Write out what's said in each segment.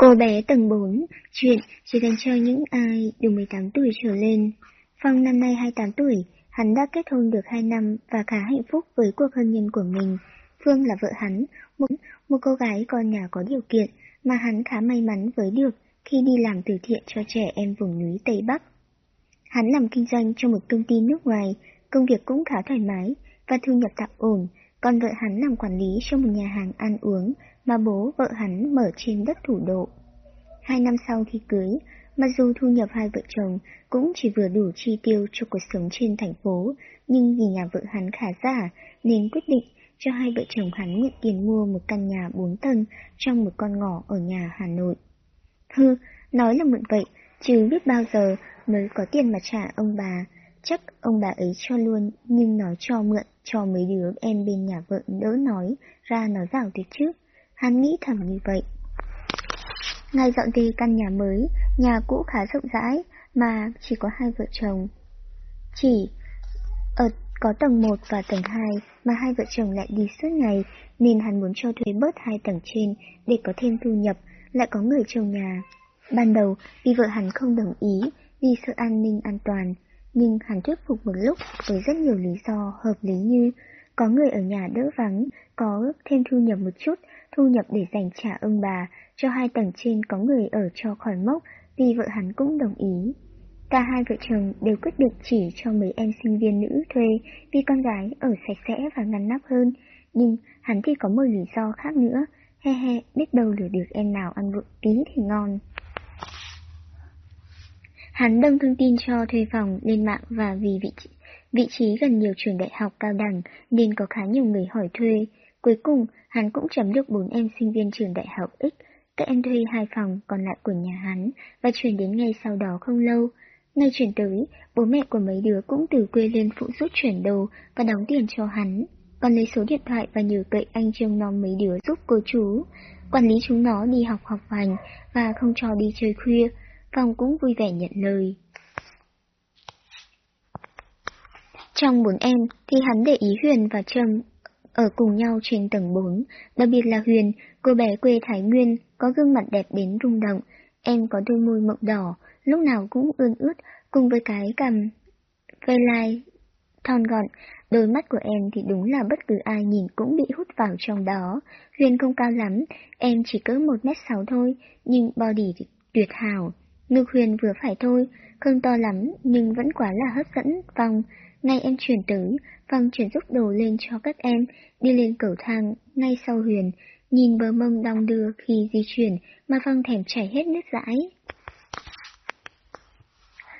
Cô bé tầng 4, chuyện chỉ dành cho những ai đủ 18 tuổi trở lên. Phong năm nay 28 tuổi, hắn đã kết hôn được 2 năm và khá hạnh phúc với cuộc hôn nhân của mình. Phương là vợ hắn, một, một cô gái con nhà có điều kiện mà hắn khá may mắn với được khi đi làm từ thiện cho trẻ em vùng núi Tây Bắc. Hắn làm kinh doanh cho một công ty nước ngoài, công việc cũng khá thoải mái và thu nhập tạm ổn, còn vợ hắn làm quản lý cho một nhà hàng ăn uống mà bố vợ hắn mở trên đất thủ độ. Hai năm sau khi cưới, mặc dù thu nhập hai vợ chồng cũng chỉ vừa đủ chi tiêu cho cuộc sống trên thành phố, nhưng vì nhà vợ hắn khá giả nên quyết định cho hai vợ chồng hắn mượn tiền mua một căn nhà bốn tầng trong một con ngõ ở nhà Hà Nội. Hư, nói là mượn vậy, chứ biết bao giờ mới có tiền mà trả ông bà, chắc ông bà ấy cho luôn, nhưng nói cho mượn cho mấy đứa em bên nhà vợ đỡ nói ra nói rào thì chứ. Hắn nghĩ thầm như vậy. Ngay dọn về căn nhà mới, nhà cũ khá rộng rãi, mà chỉ có hai vợ chồng. Chỉ ở có tầng 1 và tầng 2 mà hai vợ chồng lại đi suốt ngày, nên hắn muốn cho thuê bớt hai tầng trên để có thêm thu nhập, lại có người trông nhà. Ban đầu, vì vợ hắn không đồng ý, vì sự an ninh an toàn, nhưng hắn thuyết phục một lúc với rất nhiều lý do hợp lý như có người ở nhà đỡ vắng, có thêm thu nhập một chút, thu nhập để dành trả ông bà, cho hai tầng trên có người ở cho khỏi mốc, vì vợ hắn cũng đồng ý. Cả hai vợ chồng đều quyết định chỉ cho mấy em sinh viên nữ thuê vì con gái ở sạch sẽ và ngăn nắp hơn, nhưng hắn thì có một lý do khác nữa, he he, biết đâu lừa được em nào ăn vụng tí thì ngon. Hắn đăng thông tin cho thuê phòng lên mạng và vì vị trí, vị trí gần nhiều trường đại học cao đẳng nên có khá nhiều người hỏi thuê. Cuối cùng, hắn cũng chấm được bốn em sinh viên trường đại học X, các em thuê hai phòng còn lại của nhà hắn và chuyển đến ngay sau đó không lâu. Ngay chuyển tới, bố mẹ của mấy đứa cũng từ quê lên phụ giúp chuyển đồ và đóng tiền cho hắn, còn lấy số điện thoại và nhờ cậy anh trông nom mấy đứa giúp cô chú. Quản lý chúng nó đi học học hành và không cho đi chơi khuya, Phòng cũng vui vẻ nhận lời. Trong bốn em thì hắn để ý Huyền và Trâm ở cùng nhau trên tầng 4, đặc biệt là Huyền, cô bé quê Thái Nguyên, có gương mặt đẹp đến rung động, em có đôi môi mộng đỏ, lúc nào cũng ươn ướt, cùng với cái cằm vây lai thon gọn, đôi mắt của em thì đúng là bất cứ ai nhìn cũng bị hút vào trong đó. Huyền không cao lắm, em chỉ cỡ 1m6 thôi, nhưng body thì tuyệt hảo. Ngực Huyền vừa phải thôi, không to lắm nhưng vẫn quá là hấp dẫn vòng. Ngay em chuyển tới, Phong chuyển giúp đồ lên cho các em, đi lên cầu thang ngay sau Huyền, nhìn bờ mông đong đưa khi di chuyển mà Phong thèm chảy hết nước dãi.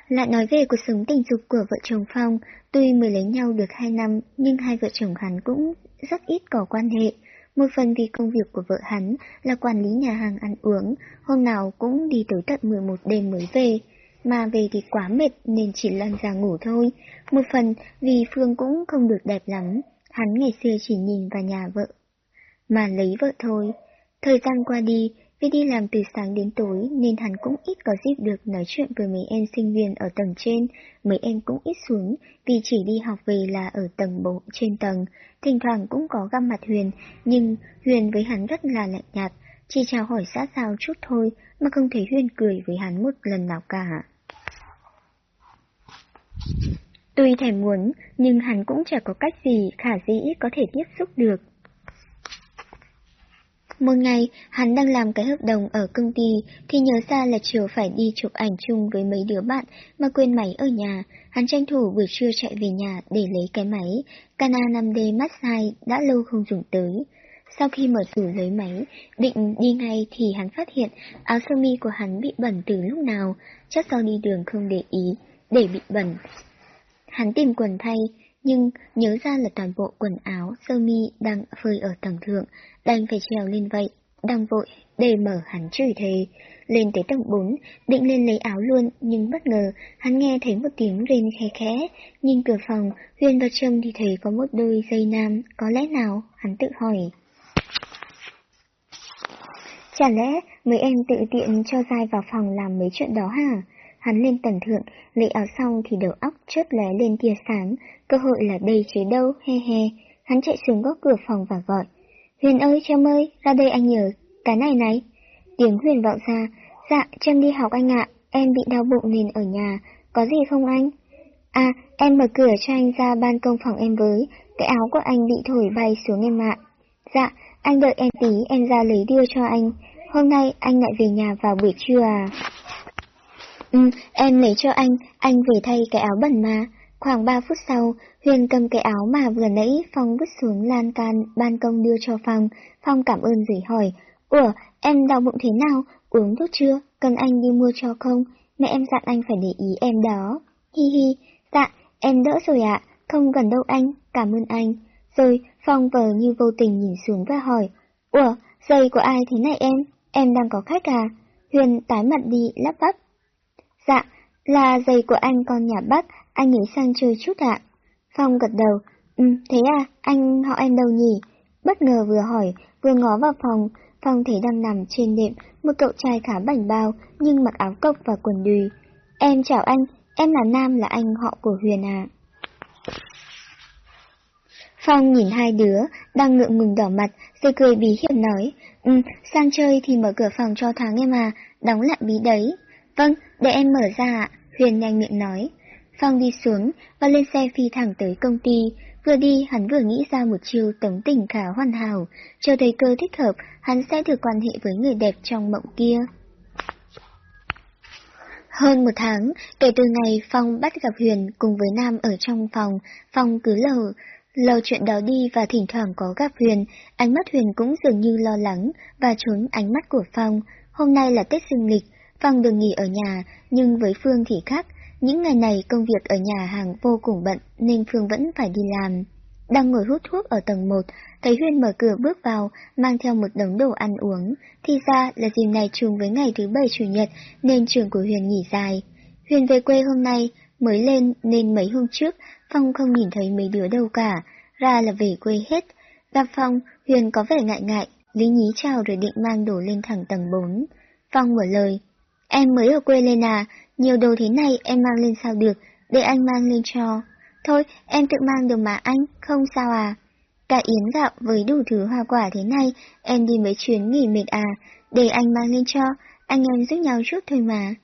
Lại nói về cuộc sống tình dục của vợ chồng Phong, tuy mới lấy nhau được hai năm, nhưng hai vợ chồng hắn cũng rất ít có quan hệ. Một phần vì công việc của vợ hắn là quản lý nhà hàng ăn uống, hôm nào cũng đi tới tận 11 đêm mới về, mà về thì quá mệt nên chỉ lăn ra ngủ thôi. Một phần vì Phương cũng không được đẹp lắm, hắn ngày xưa chỉ nhìn vào nhà vợ, mà lấy vợ thôi. Thời gian qua đi, vì đi làm từ sáng đến tối nên hắn cũng ít có dịp được nói chuyện với mấy em sinh viên ở tầng trên, mấy em cũng ít xuống vì chỉ đi học về là ở tầng bộ trên tầng, thỉnh thoảng cũng có gặp mặt Huyền, nhưng Huyền với hắn rất là lạnh nhạt, chỉ chào hỏi xã giao chút thôi mà không thấy Huyền cười với hắn một lần nào cả. Tuy thèm muốn, nhưng hắn cũng chẳng có cách gì khả dĩ có thể tiếp xúc được. Một ngày, hắn đang làm cái hợp đồng ở công ty, thì nhớ ra là chiều phải đi chụp ảnh chung với mấy đứa bạn mà quên máy ở nhà. Hắn tranh thủ buổi trưa chạy về nhà để lấy cái máy, Cana 5D massage đã lâu không dùng tới. Sau khi mở tủ lấy máy, định đi ngay thì hắn phát hiện áo sơ mi của hắn bị bẩn từ lúc nào, chắc do đi đường không để ý, để bị bẩn. Hắn tìm quần thay, nhưng nhớ ra là toàn bộ quần áo sơ mi đang phơi ở tầng thượng, đành phải trèo lên vậy, đang vội, để mở hắn chửi thề. Lên tới tầng 4, định lên lấy áo luôn, nhưng bất ngờ, hắn nghe thấy một tiếng rên khe khẽ, nhìn cửa phòng, Huyền và Trâm thì thấy có một đôi dây nam, có lẽ nào, hắn tự hỏi. Chả lẽ mấy em tự tiện cho dai vào phòng làm mấy chuyện đó hả? Hắn lên tầng thượng, lấy áo xong thì đầu óc chớp lóe lên tia sáng, cơ hội là đây chứ đâu, he he. Hắn chạy xuống góc cửa phòng và gọi. Huyền ơi, Trâm ơi, ra đây anh nhờ, cái này này. tiếng Huyền vọng ra. Dạ, Trâm đi học anh ạ, em bị đau bụng nên ở nhà, có gì không anh? À, em mở cửa cho anh ra ban công phòng em với, cái áo của anh bị thổi bay xuống em ạ. Dạ, anh đợi em tí em ra lấy đưa cho anh. Hôm nay anh lại về nhà vào buổi trưa à? Ừ, em lấy cho anh, anh về thay cái áo bẩn mà. Khoảng 3 phút sau, Huyền cầm cái áo mà vừa nãy Phong vứt xuống lan can ban công đưa cho Phong. Phong cảm ơn rồi hỏi, Ủa, em đau bụng thế nào? Uống thuốc chưa? Cần anh đi mua cho không? Mẹ em dặn anh phải để ý em đó. Hi hi, dạ, em đỡ rồi ạ, không cần đâu anh, cảm ơn anh. Rồi, Phong vờ như vô tình nhìn xuống và hỏi, Ủa, giày của ai thế này em? Em đang có khách à? Huyền tái mặt đi lắp bắp. Dạ, là giày của anh con nhà Bắc, anh nghĩ sang chơi chút ạ. Phong gật đầu, ừ, thế à, anh họ em đâu nhỉ? Bất ngờ vừa hỏi, vừa ngó vào phòng, Phong thấy đang nằm trên đệm, một cậu trai khá bảnh bao, nhưng mặc áo cộc và quần đùi. Em chào anh, em là Nam là anh họ của Huyền à. Phong nhìn hai đứa, đang ngượng ngùng đỏ mặt, rồi cười bí hiểm nói, Ừ, sang chơi thì mở cửa phòng cho tháng em à, đóng lại bí đấy. Vâng, để em mở ra ạ, Huyền nhanh miệng nói. Phong đi xuống và lên xe phi thẳng tới công ty. Vừa đi, hắn vừa nghĩ ra một chiêu tống tình khá hoàn hảo. Chờ thấy cơ thích hợp, hắn sẽ thử quan hệ với người đẹp trong mộng kia. Hơn một tháng, kể từ ngày Phong bắt gặp Huyền cùng với Nam ở trong phòng, Phong cứ lờ, lờ chuyện đó đi và thỉnh thoảng có gặp Huyền, ánh mắt Huyền cũng dường như lo lắng và trốn ánh mắt của Phong. Hôm nay là Tết dương lịch, Phong được nghỉ ở nhà, nhưng với Phương thì khác, những ngày này công việc ở nhà hàng vô cùng bận nên Phương vẫn phải đi làm. Đang ngồi hút thuốc ở tầng 1, thấy Huyên mở cửa bước vào, mang theo một đống đồ ăn uống. Thì ra là dịp này trùng với ngày thứ bảy chủ nhật nên trường của Huyền nghỉ dài. Huyền về quê hôm nay, mới lên nên mấy hôm trước, Phong không nhìn thấy mấy đứa đâu cả, ra là về quê hết. Gặp Phong, Huyền có vẻ ngại ngại, lý nhí chào rồi định mang đồ lên thẳng tầng 4. Phong mở lời, em mới ở quê lên à, nhiều đồ thế này em mang lên sao được, để anh mang lên cho. Thôi, em tự mang được mà anh, không sao à. Cả yến gạo với đủ thứ hoa quả thế này, em đi mấy chuyến nghỉ mệt à, để anh mang lên cho, anh em giúp nhau chút thôi mà.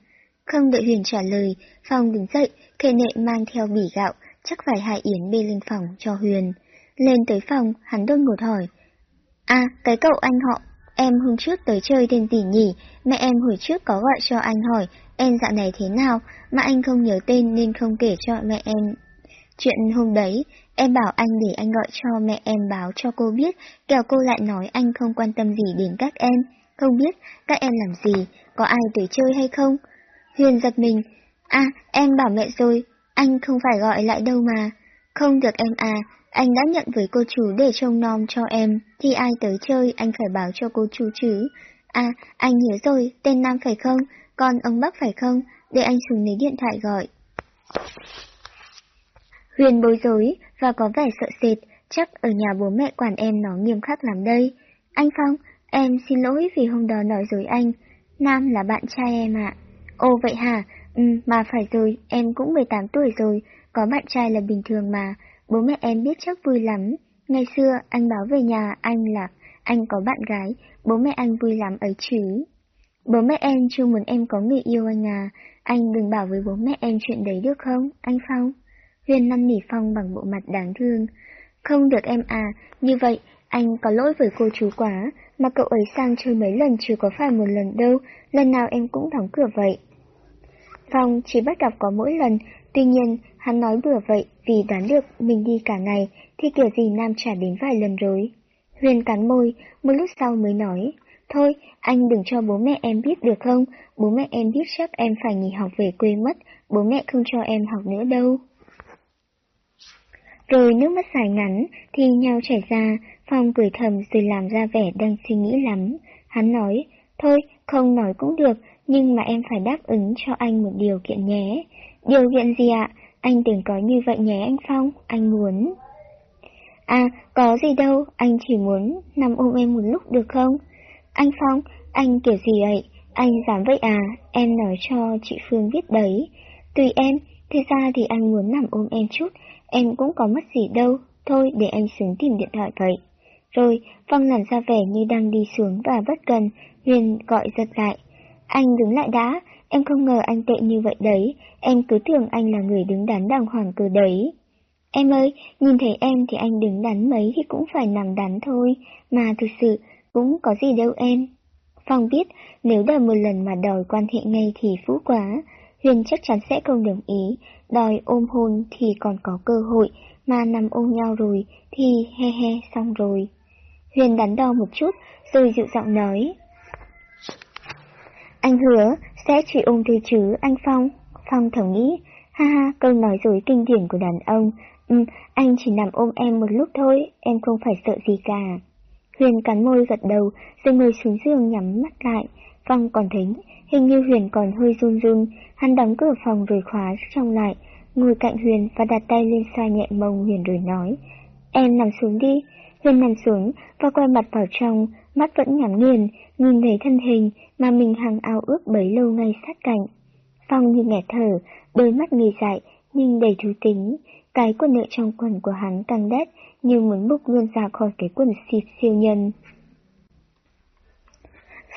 Không đợi Huyền trả lời, Phong đứng dậy, kệ nệ mang theo bỉ gạo, chắc phải hại yến bê lên phòng cho Huyền. Lên tới phòng, hắn đôn ngột hỏi. À, cái cậu anh họ, em hôm trước tới chơi tên tỷ nhỉ, mẹ em hồi trước có gọi cho anh hỏi em dạo này thế nào, mà anh không nhớ tên nên không kể cho mẹ em. Chuyện hôm đấy, em bảo anh để anh gọi cho mẹ em báo cho cô biết, kẻo cô lại nói anh không quan tâm gì đến các em, không biết các em làm gì, có ai tới chơi hay không. Huyền giật mình, à, em bảo mẹ rồi, anh không phải gọi lại đâu mà. Không được em à, anh đã nhận với cô chú để trông nom cho em, khi ai tới chơi anh phải báo cho cô chú chứ. À, anh nhớ rồi, tên Nam phải không? Còn ông Bắc phải không? Để anh xuống lấy điện thoại gọi. Huyền bối rối và có vẻ sợ sệt, chắc ở nhà bố mẹ quản em nó nghiêm khắc lắm đây. Anh Phong, em xin lỗi vì hôm đó nói dối anh. Nam là bạn trai em ạ. Ồ vậy hả? Ừ, mà phải rồi, em cũng 18 tuổi rồi, có bạn trai là bình thường mà. Bố mẹ em biết chắc vui lắm. Ngày xưa anh báo về nhà anh là anh có bạn gái, bố mẹ anh vui lắm ấy chứ. Bố mẹ em chưa muốn em có người yêu anh à, anh đừng bảo với bố mẹ em chuyện đấy được không, anh Phong? Huyền năn nỉ Phong bằng bộ mặt đáng thương. Không được em à, như vậy anh có lỗi với cô chú quá, mà cậu ấy sang chơi mấy lần chưa có phải một lần đâu, lần nào em cũng đóng cửa vậy. Phong chỉ bắt gặp có mỗi lần, tuy nhiên hắn nói bừa vậy vì đoán được mình đi cả ngày thì kiểu gì Nam trả đến vài lần rồi. Huyền cắn môi, một lúc sau mới nói, Thôi, anh đừng cho bố mẹ em biết được không? Bố mẹ em biết chắc em phải nghỉ học về quê mất, bố mẹ không cho em học nữa đâu. Rồi nước mắt dài ngắn, thì nhau chảy ra, Phong cười thầm rồi làm ra vẻ đang suy nghĩ lắm. Hắn nói, thôi, không nói cũng được, nhưng mà em phải đáp ứng cho anh một điều kiện nhé. Điều kiện gì ạ? Anh đừng có như vậy nhé anh Phong, anh muốn. À, có gì đâu, anh chỉ muốn nằm ôm em một lúc được không? Anh Phong, anh kiểu gì vậy? Anh dám vậy à? Em nói cho chị Phương biết đấy. Tùy em, thế ra thì anh muốn nằm ôm em chút, em cũng có mất gì đâu. Thôi để anh xuống tìm điện thoại vậy. Rồi, Phong làm ra vẻ như đang đi xuống và bất cần, Huyền gọi giật lại. Anh đứng lại đã, em không ngờ anh tệ như vậy đấy, em cứ tưởng anh là người đứng đắn đàng hoàng cơ đấy. Em ơi, nhìn thấy em thì anh đứng đắn mấy thì cũng phải nằm đắn thôi, mà thực sự cũng có gì đâu em. Phong biết nếu đòi một lần mà đòi quan hệ ngay thì phú quá, Huyền chắc chắn sẽ không đồng ý, đòi ôm hôn thì còn có cơ hội, mà nằm ôm nhau rồi thì he he xong rồi. Huyền đắn đo một chút, rồi dịu giọng nói. Anh hứa sẽ chỉ ôm thư chứ, anh Phong. Phong thầm nghĩ, ha ha, câu nói dối kinh điển của đàn ông. Ừ, anh chỉ nằm ôm em một lúc thôi, em không phải sợ gì cả. Huyền cắn môi gật đầu, rồi ngồi xuống giường nhắm mắt lại. Phong còn thấy, hình như Huyền còn hơi run run, hắn đóng cửa phòng rồi khóa trong lại, ngồi cạnh Huyền và đặt tay lên xoa nhẹ mông Huyền rồi nói, em nằm xuống đi. Huyền nằm xuống và quay mặt vào trong, mắt vẫn nhắm nghiền, nhìn thấy thân hình mà mình hằng ao ước bấy lâu ngay sát cạnh. Phong như nghẹt thở, đôi mắt nghi dại nhưng đầy thú tính, cái quần nợ trong quần của hắn càng đét như muốn bục luôn ra khỏi cái quần xịt siêu nhân.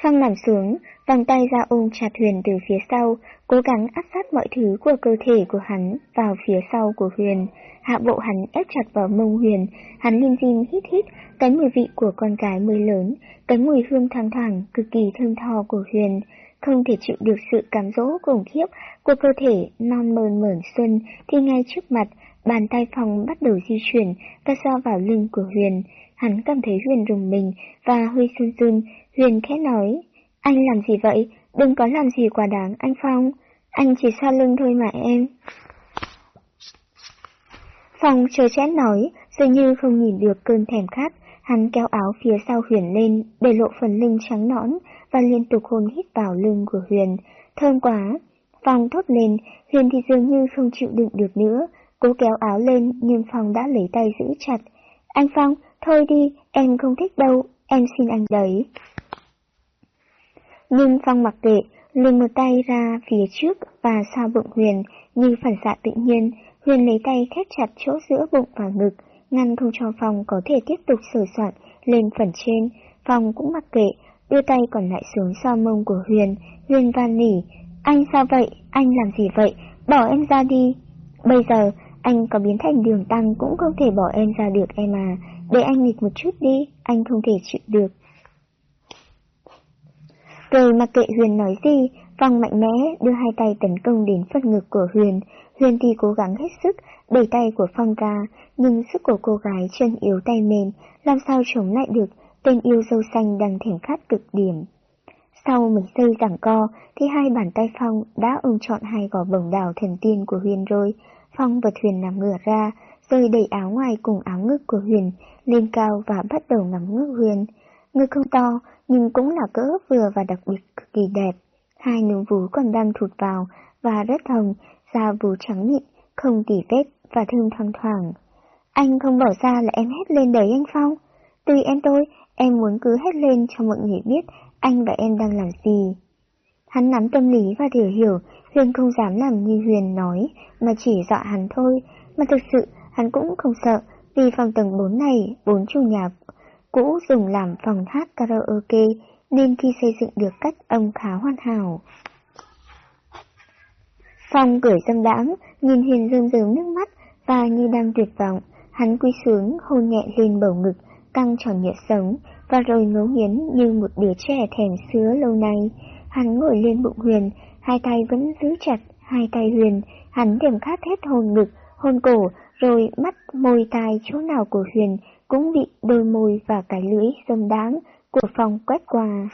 Phong nằm xuống, vòng tay ra ôm chặt Huyền từ phía sau, cố gắng áp sát mọi thứ của cơ thể của hắn vào phía sau của Huyền. Hạ bộ hắn ép chặt vào mông Huyền, hắn linh diêm hít hít cái mùi vị của con gái mới lớn, cái mùi hương thoang thoảng cực kỳ thơm tho của Huyền. Không thể chịu được sự cám dỗ khủng khiếp của cơ thể non mờn mởn xuân thì ngay trước mặt, bàn tay phòng bắt đầu di chuyển và so vào lưng của Huyền. Hắn cảm thấy Huyền rùng mình và hơi run run, Huyền khẽ nói, anh làm gì vậy? Đừng có làm gì quá đáng, anh Phong. Anh chỉ xoa lưng thôi mà em. Phong chờ chén nói, dường như không nhìn được cơn thèm khát, hắn kéo áo phía sau Huyền lên, để lộ phần lưng trắng nõn, và liên tục hôn hít vào lưng của Huyền. Thơm quá! Phong thốt lên, Huyền thì dường như không chịu đựng được nữa, cố kéo áo lên nhưng Phong đã lấy tay giữ chặt. Anh Phong, thôi đi, em không thích đâu, em xin anh đấy. Nhưng Phong mặc kệ, lưng một tay ra phía trước và sau bụng Huyền như phản xạ tự nhiên, Huyền lấy tay khép chặt chỗ giữa bụng và ngực, ngăn không cho Phong có thể tiếp tục sửa soạn lên phần trên. Phong cũng mặc kệ, đưa tay còn lại xuống sau mông của Huyền, Huyền van nỉ. Anh sao vậy? Anh làm gì vậy? Bỏ em ra đi. Bây giờ, anh có biến thành đường tăng cũng không thể bỏ em ra được em à. Để anh nghịch một chút đi, anh không thể chịu được. Rồi mặc kệ Huyền nói gì, Phong mạnh mẽ đưa hai tay tấn công đến phần ngực của Huyền. Huyền thì cố gắng hết sức đẩy tay của Phong ra, nhưng sức của cô gái chân yếu tay mềm, làm sao chống lại được tên yêu dâu xanh đang thèm khát cực điểm. Sau mấy giây giảng co, thì hai bàn tay Phong đã ôm trọn hai gò bồng đào thần tiên của Huyền rồi. Phong và Huyền nằm ngửa ra, rồi đẩy áo ngoài cùng áo ngực của Huyền lên cao và bắt đầu ngắm ngước Huyền. Ngực không to, nhưng cũng là cỡ vừa và đặc biệt cực kỳ đẹp. Hai núm vú còn đang thụt vào và rất hồng, da vú trắng mịn, không tỉ vết và thơm thoang thoảng. Anh không bỏ ra là em hét lên đấy anh Phong. Tùy em tôi, em muốn cứ hét lên cho mọi người biết anh và em đang làm gì. Hắn nắm tâm lý và hiểu hiểu, Huyền không dám làm như Huyền nói, mà chỉ dọa hắn thôi, mà thực sự hắn cũng không sợ, vì phòng tầng 4 này, bốn chủ nhà cũ dùng làm phòng hát karaoke, nên khi xây dựng được cách âm khá hoàn hảo. Phong cười dâm đãng, nhìn Huyền rơm rớm nước mắt và như đang tuyệt vọng, hắn quy xuống hôn nhẹ lên bầu ngực, căng tròn nhiệt sống, và rồi ngấu nghiến như một đứa trẻ thèm sứa lâu nay. Hắn ngồi lên bụng Huyền, hai tay vẫn giữ chặt hai tay Huyền, hắn điểm khát hết hồn ngực, hôn cổ, rồi mắt, môi tai chỗ nào của Huyền cũng bị đôi môi và cái lưỡi dâm đáng của Phong quét qua.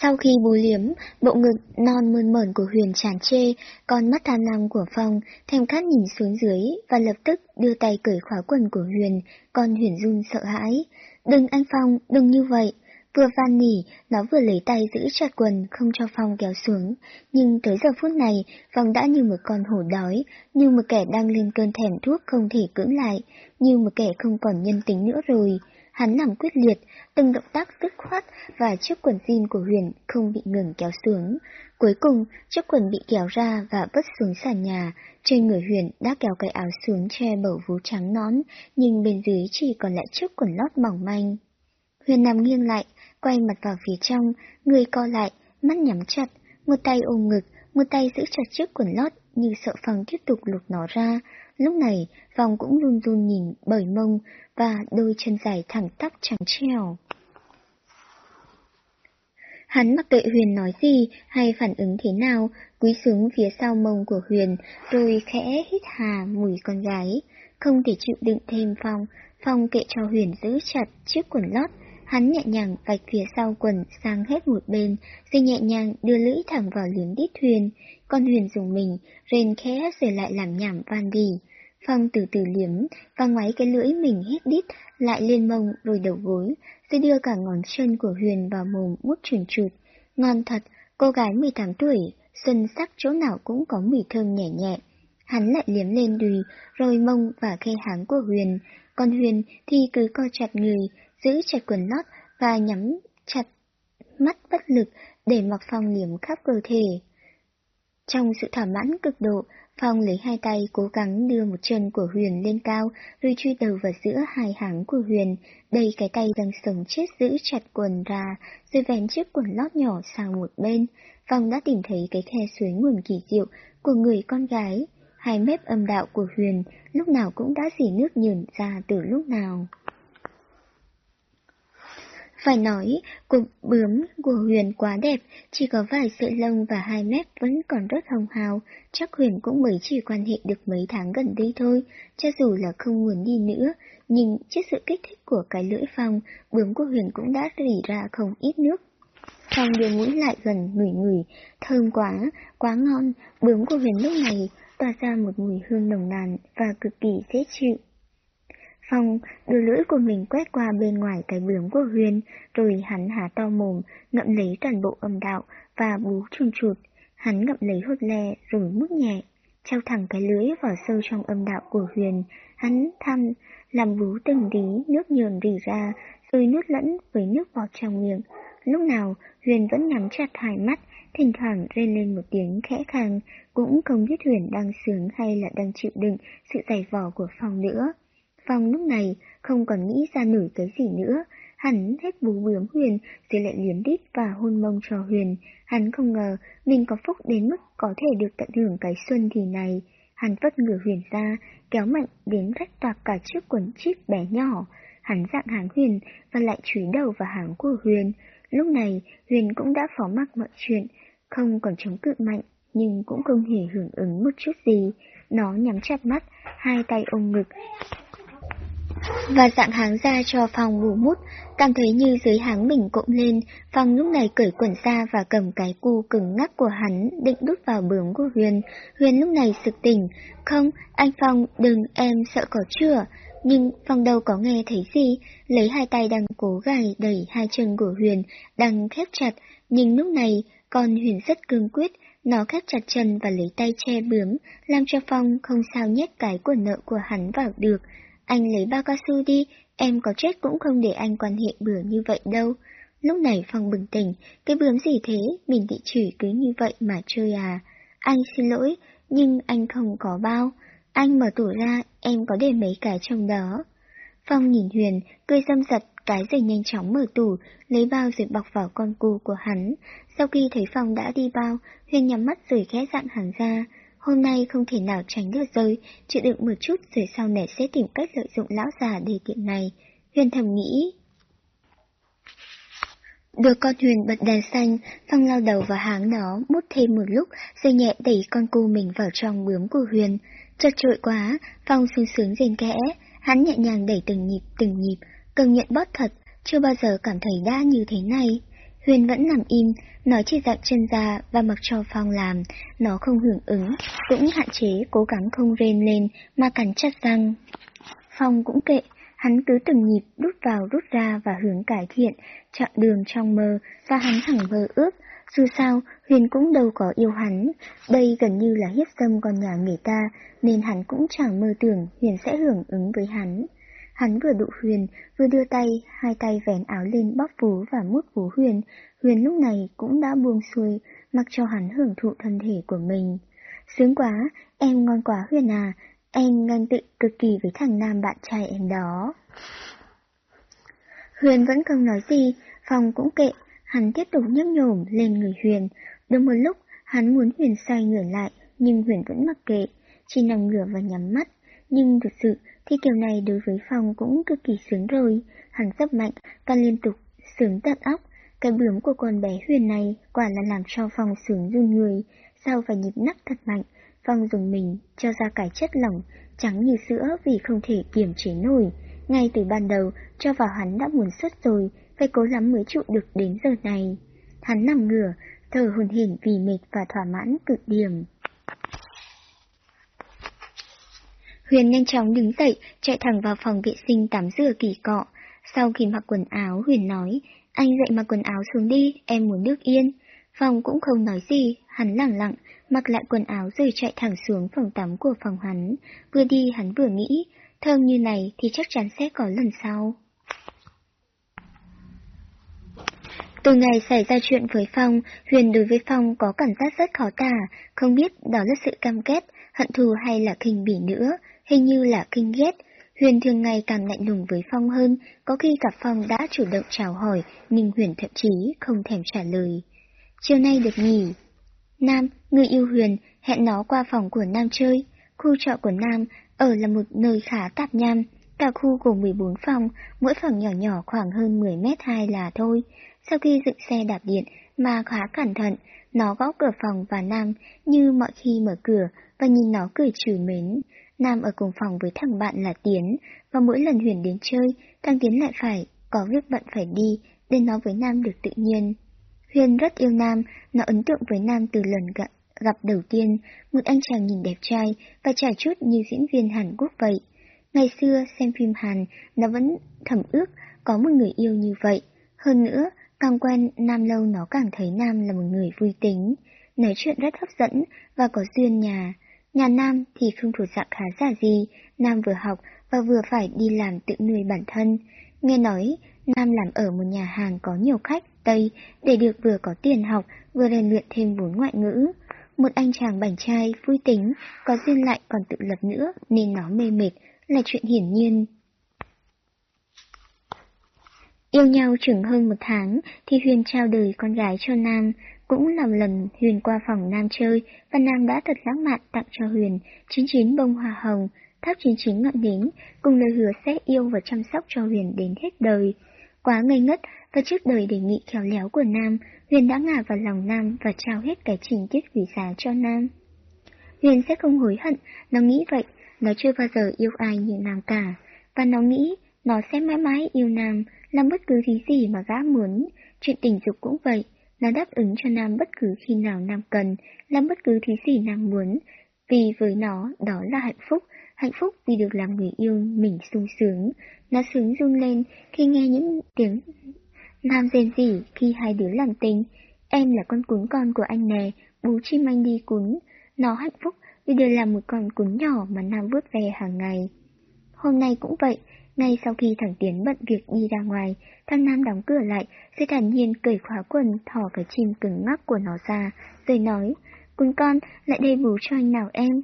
Sau khi bù liếm, bộ ngực non mơn mởn của Huyền tràn trê, con mắt tham lam của Phong thèm khát nhìn xuống dưới và lập tức đưa tay cởi khóa quần của Huyền, con Huyền run sợ hãi. Đừng anh Phong, đừng như vậy. Vừa van nỉ, nó vừa lấy tay giữ chặt quần không cho Phong kéo xuống, nhưng tới giờ phút này, Phong đã như một con hổ đói, như một kẻ đang lên cơn thèm thuốc không thể cưỡng lại, như một kẻ không còn nhân tính nữa rồi. Hắn làm quyết liệt, từng động tác dứt khoát và chiếc quần jean của Huyền không bị ngừng kéo xuống. Cuối cùng, chiếc quần bị kéo ra và vứt xuống sàn nhà. Trên người Huyền đã kéo cái áo xuống che bầu vú trắng nón, nhưng bên dưới chỉ còn lại chiếc quần lót mỏng manh. Huyền nằm nghiêng lại, quay mặt vào phía trong, người co lại, mắt nhắm chặt, một tay ôm ngực, một tay giữ chặt chiếc quần lót như sợ phòng tiếp tục lục nó ra. Lúc này, vòng cũng run run nhìn bởi mông và đôi chân dài thẳng tắp trắng trèo. Hắn mặc kệ Huyền nói gì hay phản ứng thế nào, cúi xuống phía sau mông của Huyền, rồi khẽ hít hà mùi con gái. Không thể chịu đựng thêm Phong, Phong kệ cho Huyền giữ chặt chiếc quần lót, hắn nhẹ nhàng vạch phía sau quần sang hết một bên, rồi nhẹ nhàng đưa lưỡi thẳng vào liếm đít Huyền. Con Huyền dùng mình, rên khẽ rồi lại làm nhảm van đi. Phong từ từ liếm, và ngoái cái lưỡi mình hết đít, lại lên mông rồi đầu gối, rồi đưa cả ngón chân của Huyền vào mồm mút chuyển chụt. Ngon thật, cô gái 18 tuổi, xuân sắc chỗ nào cũng có mùi thơm nhẹ nhẹ. Hắn lại liếm lên đùi, rồi mông và khe háng của Huyền, còn Huyền thì cứ co chặt người, giữ chặt quần lót và nhắm chặt mắt bất lực để mặc Phong liếm khắp cơ thể. Trong sự thỏa mãn cực độ, Phong lấy hai tay cố gắng đưa một chân của Huyền lên cao, rồi truy đầu vào giữa hai hàng của Huyền, đầy cái tay đang sống chết giữ chặt quần ra, rồi vén chiếc quần lót nhỏ sang một bên. Phong đã tìm thấy cái khe suối nguồn kỳ diệu của người con gái. Hai mép âm đạo của Huyền lúc nào cũng đã dì nước nhờn ra từ lúc nào. Phải nói, cục bướm của Huyền quá đẹp, chỉ có vài sợi lông và hai mép vẫn còn rất hồng hào, chắc Huyền cũng mới chỉ quan hệ được mấy tháng gần đây thôi, cho dù là không muốn đi nữa, nhưng trước sự kích thích của cái lưỡi phong, bướm của Huyền cũng đã rỉ ra không ít nước. Phong đưa mũi lại gần ngửi ngửi, thơm quá, quá ngon, bướm của Huyền lúc này tỏa ra một mùi hương nồng nàn và cực kỳ dễ chịu. Phong đưa lưỡi của mình quét qua bên ngoài cái bướm của Huyền, rồi hắn há to mồm, ngậm lấy toàn bộ âm đạo và bú trùng chuột. Hắn ngậm lấy hốt le rồi mút nhẹ, treo thẳng cái lưỡi vào sâu trong âm đạo của Huyền. Hắn thăm, làm bú từng tí nước nhờn rỉ ra, rồi nuốt lẫn với nước bọt trong miệng. Lúc nào, Huyền vẫn nhắm chặt hai mắt, thỉnh thoảng rên lên một tiếng khẽ khàng, cũng không biết Huyền đang sướng hay là đang chịu đựng sự giày vò của Phong nữa. Phong lúc này không còn nghĩ ra nổi cái gì nữa, hắn hết bú bướm Huyền rồi lại liếm đít và hôn mông cho Huyền. Hắn không ngờ mình có phúc đến mức có thể được tận hưởng cái xuân thì này. Hắn vất ngửa Huyền ra, kéo mạnh đến rách toạc cả chiếc quần chip bé nhỏ. Hắn dạng hàng Huyền và lại chúi đầu vào hàng của Huyền. Lúc này Huyền cũng đã phó mặc mọi chuyện, không còn chống cự mạnh nhưng cũng không hề hưởng ứng một chút gì. Nó nhắm chặt mắt, hai tay ôm ngực, và dạng háng ra cho Phong bù mút, cảm thấy như dưới háng mình cộm lên, Phong lúc này cởi quần ra và cầm cái cu cứng ngắc của hắn định đút vào bướm của Huyền. Huyền lúc này sực tỉnh, không, anh Phong đừng em sợ có chưa, nhưng Phong đâu có nghe thấy gì, lấy hai tay đang cố gài đẩy hai chân của Huyền, đang khép chặt, nhưng lúc này con Huyền rất cương quyết, nó khép chặt chân và lấy tay che bướm, làm cho Phong không sao nhét cái quần nợ của hắn vào được. Anh lấy bao cao su đi, em có chết cũng không để anh quan hệ bừa như vậy đâu. Lúc này Phong bừng tỉnh, cái bướm gì thế, mình bị chửi cứ như vậy mà chơi à. Anh xin lỗi, nhưng anh không có bao. Anh mở tủ ra, em có để mấy cái trong đó. Phong nhìn Huyền, cười dâm giật, cái rồi nhanh chóng mở tủ, lấy bao rồi bọc vào con cu của hắn. Sau khi thấy Phong đã đi bao, Huyền nhắm mắt rồi khẽ dặn hắn ra. Hôm nay không thể nào tránh được rồi, chịu đựng một chút rồi sau này sẽ tìm cách lợi dụng lão già để tiện này. Huyền thầm nghĩ. Được con Huyền bật đèn xanh, Phong lao đầu vào háng nó, mút thêm một lúc, rồi nhẹ đẩy con cu mình vào trong bướm của Huyền. Chật trội quá, Phong sung sướng rên kẽ, hắn nhẹ nhàng đẩy từng nhịp từng nhịp, công nhận bót thật, chưa bao giờ cảm thấy đã như thế này. Huyền vẫn nằm im, nó chỉ dặn chân ra và mặc cho Phong làm, nó không hưởng ứng, cũng hạn chế cố gắng không rên lên mà cắn chặt răng. Phong cũng kệ, hắn cứ từng nhịp đút vào rút ra và hướng cải thiện, chọn đường trong mơ và hắn thẳng mơ ước. Dù sao, Huyền cũng đâu có yêu hắn, đây gần như là hiếp dâm con nhà người ta, nên hắn cũng chẳng mơ tưởng Huyền sẽ hưởng ứng với hắn. Hắn vừa đụ Huyền, vừa đưa tay, hai tay vén áo lên bóp vú và mút vú Huyền. Huyền lúc này cũng đã buông xuôi, mặc cho hắn hưởng thụ thân thể của mình. Sướng quá, em ngon quá Huyền à, em ngang tự cực kỳ với thằng nam bạn trai em đó. Huyền vẫn không nói gì, Phong cũng kệ, hắn tiếp tục nhấp nhổm lên người Huyền. Được một lúc, hắn muốn Huyền xoay ngửa lại, nhưng Huyền vẫn mặc kệ, chỉ nằm ngửa và nhắm mắt. Nhưng thực sự thì kiểu này đối với Phong cũng cực kỳ sướng rồi. Hắn rất mạnh, can liên tục, sướng tận óc. Cái bướm của con bé Huyền này quả là làm cho Phong sướng run người, sau phải nhịp nắp thật mạnh. Phong dùng mình cho ra cái chất lỏng, trắng như sữa vì không thể kiềm chế nổi. Ngay từ ban đầu, cho vào hắn đã muốn xuất rồi, phải cố lắm mới trụ được đến giờ này. Hắn nằm ngửa, thở hồn hển vì mệt và thỏa mãn cực điểm. Huyền nhanh chóng đứng dậy, chạy thẳng vào phòng vệ sinh tắm rửa kỳ cọ. Sau khi mặc quần áo, Huyền nói, anh dậy mặc quần áo xuống đi, em muốn nước yên. Phòng cũng không nói gì, hắn lặng lặng, mặc lại quần áo rồi chạy thẳng xuống phòng tắm của phòng hắn. Vừa đi hắn vừa nghĩ, thơm như này thì chắc chắn sẽ có lần sau. Từ ngày xảy ra chuyện với Phong, Huyền đối với Phong có cảm giác rất khó tả, không biết đó là sự cam kết, hận thù hay là kinh bỉ nữa, hình như là kinh ghét. Huyền thường ngày càng lạnh lùng với Phong hơn, có khi gặp Phong đã chủ động chào hỏi, nhưng Huyền thậm chí không thèm trả lời. Chiều nay được nghỉ. Nam, người yêu Huyền, hẹn nó qua phòng của Nam chơi. Khu trọ của Nam ở là một nơi khá tạp nham, cả khu gồm 14 phòng, mỗi phòng nhỏ nhỏ khoảng hơn 10 mét hai là thôi. Sau khi dựng xe đạp điện mà khá cẩn thận, nó gõ cửa phòng và Nam như mọi khi mở cửa và nhìn nó cười trừ mến. Nam ở cùng phòng với thằng bạn là Tiến, và mỗi lần Huyền đến chơi, thằng Tiến lại phải có việc bận phải đi, nên nó với Nam được tự nhiên. Huyền rất yêu Nam, nó ấn tượng với Nam từ lần gặp, gặp đầu tiên, một anh chàng nhìn đẹp trai và trải chút như diễn viên Hàn Quốc vậy. Ngày xưa xem phim Hàn, nó vẫn thầm ước có một người yêu như vậy. Hơn nữa, càng quen Nam lâu nó càng thấy Nam là một người vui tính, nói chuyện rất hấp dẫn và có duyên nhà. Nhà Nam thì không thuộc dạng khá giả gì, Nam vừa học và vừa phải đi làm tự nuôi bản thân. Nghe nói, Nam làm ở một nhà hàng có nhiều khách Tây để được vừa có tiền học, vừa rèn luyện thêm vốn ngoại ngữ. Một anh chàng bảnh trai, vui tính, có duyên lại còn tự lập nữa nên nó mê mệt, là chuyện hiển nhiên. Yêu nhau chừng hơn một tháng thì Huyền trao đời con gái cho Nam, cũng làm lần Huyền qua phòng Nam chơi và Nam đã thật lãng mạn tặng cho Huyền 99 bông hoa hồng, tháp 99 ngọn nến, cùng lời hứa sẽ yêu và chăm sóc cho Huyền đến hết đời. Quá ngây ngất và trước đời đề nghị khéo léo của Nam, Huyền đã ngả vào lòng Nam và trao hết cái trình tiết quý giá cho Nam. Huyền sẽ không hối hận, nó nghĩ vậy, nó chưa bao giờ yêu ai như Nam cả, và nó nghĩ nó sẽ mãi mãi yêu Nam, làm bất cứ thứ gì mà gã muốn, chuyện tình dục cũng vậy, nó đáp ứng cho Nam bất cứ khi nào Nam cần, làm bất cứ thứ gì Nam muốn, vì với nó đó là hạnh phúc, hạnh phúc vì được làm người yêu mình sung sướng. Nó sướng run lên khi nghe những tiếng Nam rên rỉ khi hai đứa làm tình. Em là con cún con của anh nè, bú chim anh đi cún. Nó hạnh phúc vì được làm một con cún nhỏ mà Nam vớt về hàng ngày. Hôm nay cũng vậy, ngay sau khi thằng Tiến bận việc đi ra ngoài, thằng Nam đóng cửa lại, sẽ thản nhiên cởi khóa quần thỏ cái chim cứng ngắc của nó ra, rồi nói, Cún con, lại đây bú cho anh nào em.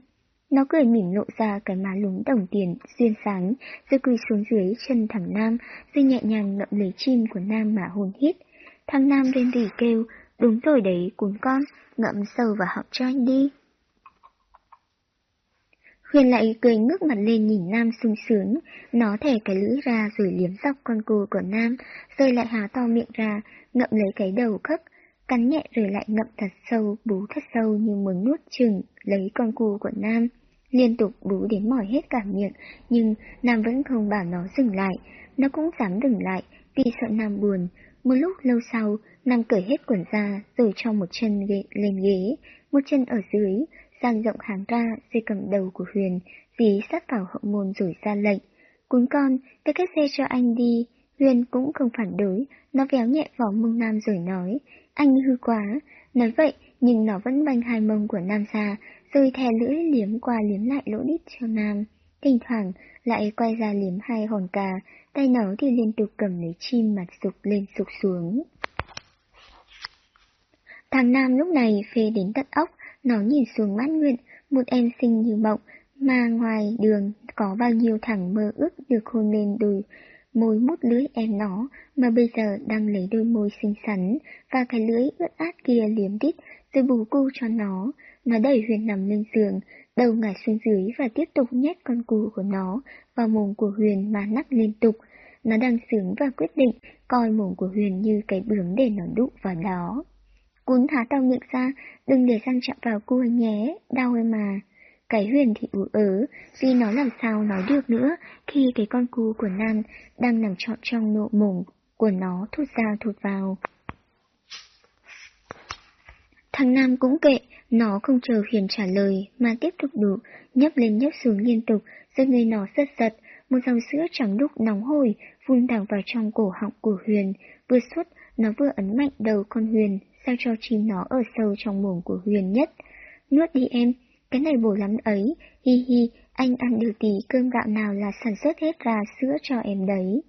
Nó cười mỉm lộ ra cái má lúng đồng tiền, duyên sáng, rồi quỳ xuống dưới chân thằng Nam, rồi nhẹ nhàng ngậm lấy chim của Nam mà hôn hít. Thằng Nam lên rỉ kêu, đúng rồi đấy, cún con, ngậm sâu vào họng cho anh đi. Huyền lại cười ngước mặt lên nhìn Nam sung sướng, nó thẻ cái lưỡi ra rồi liếm dọc con cua của Nam, rồi lại há to miệng ra, ngậm lấy cái đầu khắc, cắn nhẹ rồi lại ngậm thật sâu, bú thật sâu như muốn nuốt chừng, lấy con cua của Nam. Liên tục bú đến mỏi hết cả miệng, nhưng Nam vẫn không bảo nó dừng lại, nó cũng dám dừng lại, vì sợ Nam buồn. Một lúc lâu sau, Nam cởi hết quần ra, rồi cho một chân ghế, lên ghế, một chân ở dưới, sang rộng hàng ra, dây cầm đầu của Huyền, dí sát vào hậu môn rồi ra lệnh. Cuốn con, cái cách xe cho anh đi. Huyền cũng không phản đối, nó véo nhẹ vào mông Nam rồi nói, anh hư quá. Nói vậy, nhưng nó vẫn banh hai mông của Nam ra, rồi thè lưỡi liếm qua liếm lại lỗ đít cho Nam. Thỉnh thoảng lại quay ra liếm hai hòn cà, tay nó thì liên tục cầm lấy chim mặt sụp lên sụp xuống. Thằng Nam lúc này phê đến tận ốc, nó nhìn xuống mãn nguyện, một em xinh như mộng, mà ngoài đường có bao nhiêu thằng mơ ước được hôn lên đùi môi mút lưỡi em nó, mà bây giờ đang lấy đôi môi xinh xắn, và cái lưỡi ướt át kia liếm đít, rồi bù cu cho nó. Nó đẩy Huyền nằm lên giường, đầu ngả xuống dưới và tiếp tục nhét con cù của nó vào mồm của Huyền mà nắc liên tục. Nó đang sướng và quyết định coi mồm của Huyền như cái bướm để nó đụng vào đó cuốn há tao miệng ra, đừng để răng chạm vào cua nhé, đau ấy mà. Cái huyền thì ủ ớ, vì nó làm sao nói được nữa khi cái con cu của Nam đang nằm trọn trong nộ mồm của nó thụt ra thụt vào. Thằng Nam cũng kệ, nó không chờ Huyền trả lời mà tiếp tục đủ, nhấp lên nhấp xuống liên tục, rồi người nó giật giật, một dòng sữa trắng đúc nóng hổi phun thẳng vào trong cổ họng của Huyền, vừa xuất nó vừa ấn mạnh đầu con Huyền, sao cho chim nó ở sâu trong mồm của Huyền nhất. Nuốt đi em, cái này bổ lắm ấy, hi hi, anh ăn được tí cơm gạo nào là sản xuất hết ra sữa cho em đấy.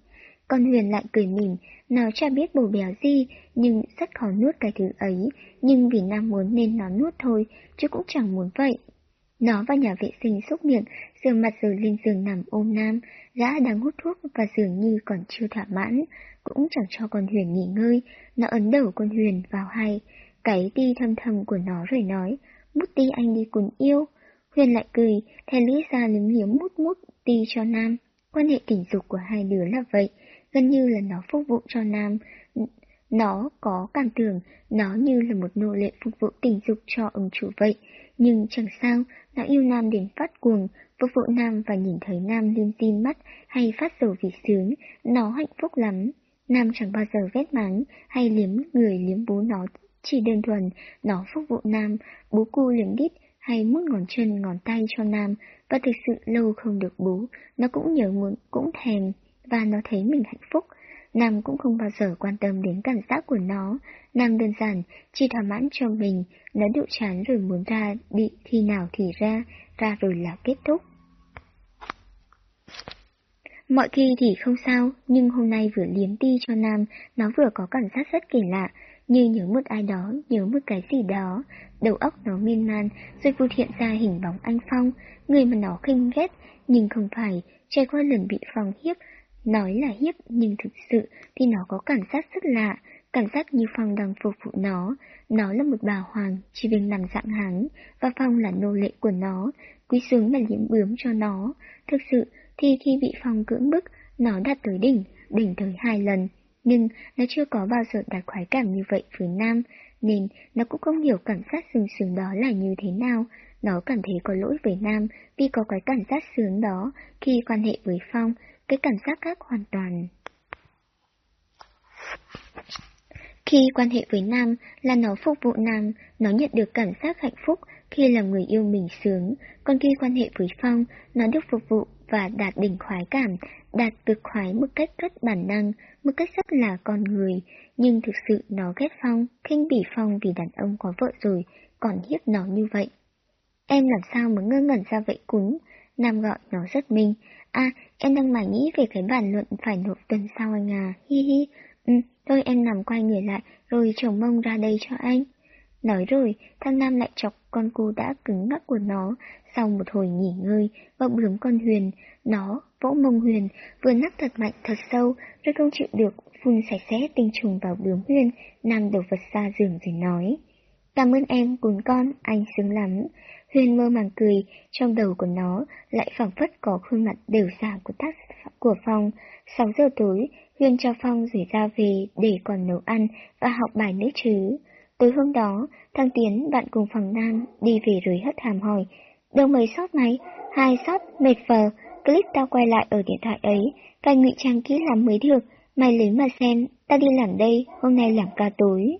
Con Huyền lại cười mỉm, nó chả biết bổ béo gì, nhưng rất khó nuốt cái thứ ấy, nhưng vì Nam muốn nên nó nuốt thôi, chứ cũng chẳng muốn vậy. Nó vào nhà vệ sinh xúc miệng, rửa mặt rồi lên giường nằm ôm Nam, gã đang hút thuốc và dường như còn chưa thỏa mãn, cũng chẳng cho con Huyền nghỉ ngơi, nó ấn đầu con Huyền vào hai, cái đi thâm thầm của nó rồi nói, mút ti anh đi cùng yêu. Huyền lại cười, thè lưỡi ra liếm liếm mút mút ti cho Nam. Quan hệ tình dục của hai đứa là vậy, gần như là nó phục vụ cho Nam. Nó có cảm tưởng nó như là một nô lệ phục vụ tình dục cho ông chủ vậy, nhưng chẳng sao, nó yêu Nam đến phát cuồng, phục vụ Nam và nhìn thấy Nam liên tin mắt hay phát dầu vì sướng, nó hạnh phúc lắm. Nam chẳng bao giờ ghét mắng hay liếm người liếm bố nó, chỉ đơn thuần nó phục vụ Nam, bố cu liếm đít hay mút ngón chân ngón tay cho Nam, và thực sự lâu không được bú, nó cũng nhớ muốn, cũng thèm, và nó thấy mình hạnh phúc. Nam cũng không bao giờ quan tâm đến cảm giác của nó, Nam đơn giản, chỉ thỏa mãn cho mình, nó điệu chán rồi muốn ra, đi khi nào thì ra, ra rồi là kết thúc. Mọi khi thì không sao, nhưng hôm nay vừa liếm ti cho Nam, nó vừa có cảm giác rất kỳ lạ, như nhớ một ai đó, nhớ một cái gì đó. Đầu óc nó miên man, rồi vụt hiện ra hình bóng anh Phong, người mà nó khinh ghét, nhưng không phải, trải qua lần bị Phong hiếp. Nói là hiếp, nhưng thực sự thì nó có cảm giác rất lạ, cảm giác như Phong đang phục vụ nó. Nó là một bà hoàng, chỉ vì nằm dạng hắn, và Phong là nô lệ của nó, quý xuống là liếm bướm cho nó. Thực sự, thì khi bị Phong cưỡng bức, nó đạt tới đỉnh, đỉnh tới hai lần. Nhưng nó chưa có bao giờ đạt khoái cảm như vậy với Nam, nên nó cũng không hiểu cảm giác sừng sừng đó là như thế nào. Nó cảm thấy có lỗi với Nam vì có cái cảm giác sướng đó khi quan hệ với Phong, cái cảm giác khác hoàn toàn. Khi quan hệ với Nam là nó phục vụ Nam, nó nhận được cảm giác hạnh phúc khi làm người yêu mình sướng, còn khi quan hệ với Phong, nó được phục vụ và đạt đỉnh khoái cảm, đạt cực khoái một cách rất bản năng, một cách rất là con người, nhưng thực sự nó ghét Phong, khinh bỉ Phong vì đàn ông có vợ rồi, còn hiếp nó như vậy. Em làm sao mà ngơ ngẩn ra vậy cún? Nam gọi nó rất minh. À, em đang mải nghĩ về cái bản luận phải nộp tuần sau anh à, hi hi. Ừ, thôi em nằm quay người lại, rồi chồng mông ra đây cho anh. Nói rồi, thằng Nam lại chọc con cô đã cứng ngắc của nó, sau một hồi nghỉ ngơi, và bướm con Huyền, nó vỗ mông Huyền, vừa nắp thật mạnh thật sâu, rồi không chịu được, phun sạch sẽ tinh trùng vào bướm Huyền, Nam đổ vật ra giường rồi nói. Cảm ơn em, cún con, anh sướng lắm. Huyền mơ màng cười, trong đầu của nó lại phẳng phất có khuôn mặt đều giả của tác của Phong. 6 giờ tối, Huyền cho Phong rủi ra về để còn nấu ăn và học bài nữa chứ. Tối hôm đó, thằng Tiến, bạn cùng phòng Nam, đi về rồi hất hàm hỏi, đâu mấy sót mày? Hai sót, mệt phờ, clip tao quay lại ở điện thoại ấy, cài ngụy trang kỹ lắm mới được, mày lấy mà xem, tao đi làm đây, hôm nay làm ca tối.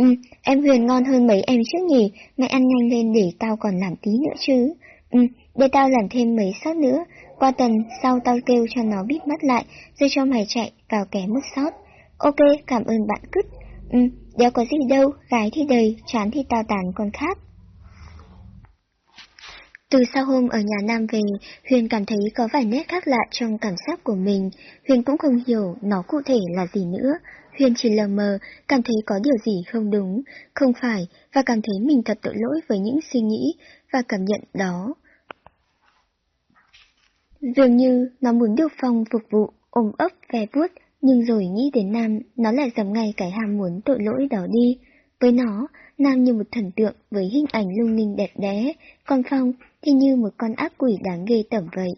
Ừ, em Huyền ngon hơn mấy em trước nhỉ, mày ăn nhanh lên để tao còn làm tí nữa chứ. Ừ, để tao làm thêm mấy sót nữa, qua tuần sau tao kêu cho nó bít mắt lại, rồi cho mày chạy vào kẻ mất sót. Ok, cảm ơn bạn cứt. Ừ, đéo có gì đâu, gái thì đầy, chán thì tao tàn con khác. Từ sau hôm ở nhà Nam về, Huyền cảm thấy có vài nét khác lạ trong cảm giác của mình. Huyền cũng không hiểu nó cụ thể là gì nữa. Huyền chỉ lờ mờ, cảm thấy có điều gì không đúng, không phải, và cảm thấy mình thật tội lỗi với những suy nghĩ và cảm nhận đó. Dường như nó muốn được Phong phục vụ, ôm ấp, ve vuốt, nhưng rồi nghĩ đến Nam, nó lại dầm ngay cái ham muốn tội lỗi đó đi. Với nó, Nam như một thần tượng với hình ảnh lung linh đẹp đẽ, còn Phong thì như một con ác quỷ đáng ghê tởm vậy.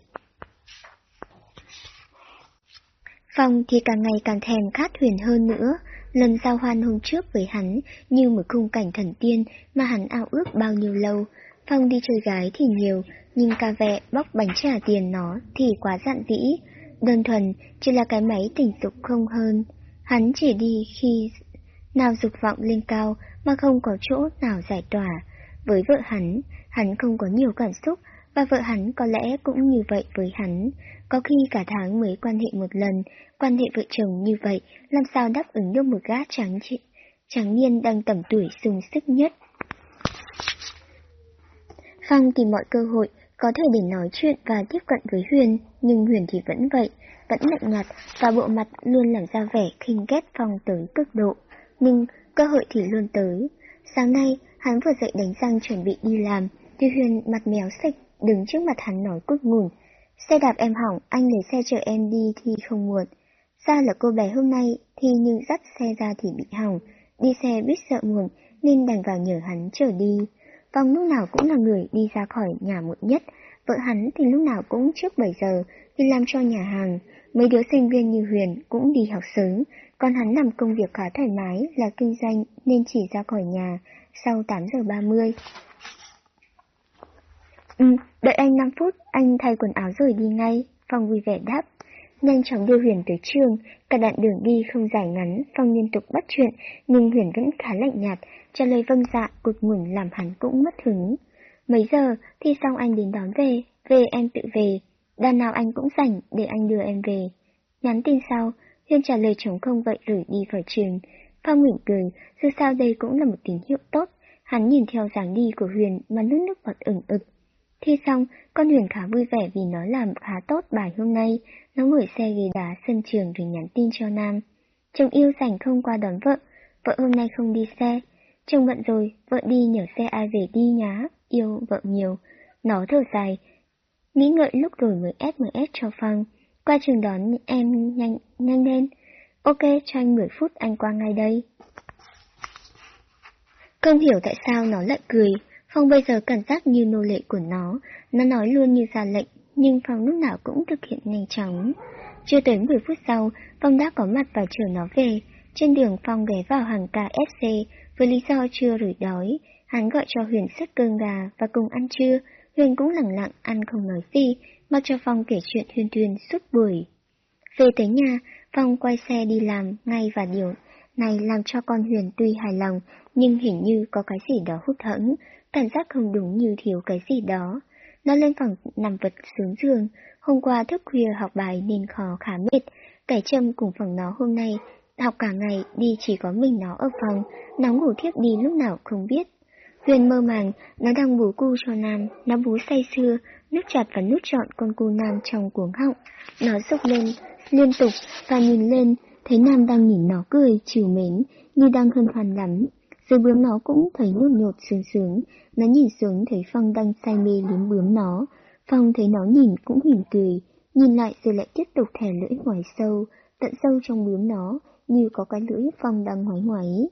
Phong thì càng ngày càng thèm khát huyền hơn nữa, lần giao hoan hôm trước với hắn như một khung cảnh thần tiên mà hắn ao ước bao nhiêu lâu. Phong đi chơi gái thì nhiều, nhưng ca vẹ bóc bánh trả tiền nó thì quá dạn dĩ, đơn thuần chỉ là cái máy tình dục không hơn. Hắn chỉ đi khi nào dục vọng lên cao mà không có chỗ nào giải tỏa. Với vợ hắn, hắn không có nhiều cảm xúc, và vợ hắn có lẽ cũng như vậy với hắn. Có khi cả tháng mới quan hệ một lần, quan hệ vợ chồng như vậy, làm sao đáp ứng được một gã trắng chị, trắng niên đang tầm tuổi sung sức nhất. Phong tìm mọi cơ hội có thể để nói chuyện và tiếp cận với Huyền, nhưng Huyền thì vẫn vậy, vẫn lạnh nhạt và bộ mặt luôn làm ra vẻ khinh ghét Phong tới cực độ. Nhưng cơ hội thì luôn tới. Sáng nay, hắn vừa dậy đánh răng chuẩn bị đi làm, thì Huyền mặt méo sạch đứng trước mặt hắn nói cút ngủn. Xe đạp em hỏng, anh lấy xe chở em đi thì không muộn. Ra là cô bé hôm nay thì nhưng dắt xe ra thì bị hỏng, đi xe biết sợ muộn nên đành vào nhờ hắn chở đi. Vòng lúc nào cũng là người đi ra khỏi nhà muộn nhất, vợ hắn thì lúc nào cũng trước 7 giờ đi làm cho nhà hàng. Mấy đứa sinh viên như Huyền cũng đi học sớm, còn hắn làm công việc khá thoải mái là kinh doanh nên chỉ ra khỏi nhà sau 8 giờ 30. Ừ, đợi anh 5 phút, anh thay quần áo rồi đi ngay, Phong vui vẻ đáp. Nhanh chóng đưa Huyền tới trường, cả đoạn đường đi không dài ngắn, Phong liên tục bắt chuyện, nhưng Huyền vẫn khá lạnh nhạt, trả lời vâng dạ, cụt ngủn làm hắn cũng mất hứng. Mấy giờ thì xong anh đến đón về, về em tự về, đàn nào anh cũng rảnh để anh đưa em về. Nhắn tin sau, Huyền trả lời chống không vậy rồi đi khỏi trường. Phong mỉm cười, dù sao đây cũng là một tín hiệu tốt. Hắn nhìn theo dáng đi của Huyền mà nước nước bọt ửng ực. Thi xong, con Huyền khá vui vẻ vì nó làm khá tốt bài hôm nay. Nó ngồi xe ghế đá sân trường rồi nhắn tin cho Nam. Chồng yêu rảnh không qua đón vợ, vợ hôm nay không đi xe. Chồng bận rồi, vợ đi nhờ xe ai về đi nhá, yêu vợ nhiều. Nó thở dài, nghĩ ngợi lúc rồi mới SMS cho Phong. Qua trường đón em nhanh, nhanh lên. Ok, cho anh 10 phút anh qua ngay đây. Không hiểu tại sao nó lại cười, Phong bây giờ cảm giác như nô lệ của nó, nó nói luôn như ra lệnh, nhưng Phong lúc nào cũng thực hiện nhanh chóng. Chưa tới 10 phút sau, Phong đã có mặt và chờ nó về. Trên đường Phong ghé vào hàng KFC với lý do chưa rủi đói. Hắn gọi cho Huyền xếp cơm gà và cùng ăn trưa. Huyền cũng lặng lặng ăn không nói gì, mặc cho Phong kể chuyện Huyền Thuyền suốt buổi. Về tới nhà, Phong quay xe đi làm ngay và điều này làm cho con Huyền tuy hài lòng, nhưng hình như có cái gì đó hút hẫng, cảm giác không đúng như thiếu cái gì đó. Nó lên phòng nằm vật xuống giường, hôm qua thức khuya học bài nên khó khá mệt, cái châm cùng phòng nó hôm nay, học cả ngày đi chỉ có mình nó ở phòng, nó ngủ thiếp đi lúc nào không biết. Huyền mơ màng, nó đang bú cu cho Nam, nó bú say sưa, nước chặt và nút trọn con cu Nam trong cuống họng. Nó rúc lên, liên tục, và nhìn lên, thấy Nam đang nhìn nó cười, chiều mến, như đang hân hoan lắm. Rồi bướm nó cũng thấy nhột nhột sướng sướng, nó nhìn xuống thấy Phong đang say mê liếm bướm nó. Phong thấy nó nhìn cũng mỉm cười, nhìn lại rồi lại tiếp tục thè lưỡi ngoài sâu, tận sâu trong bướm nó, như có cái lưỡi Phong đang ngoái ngoái.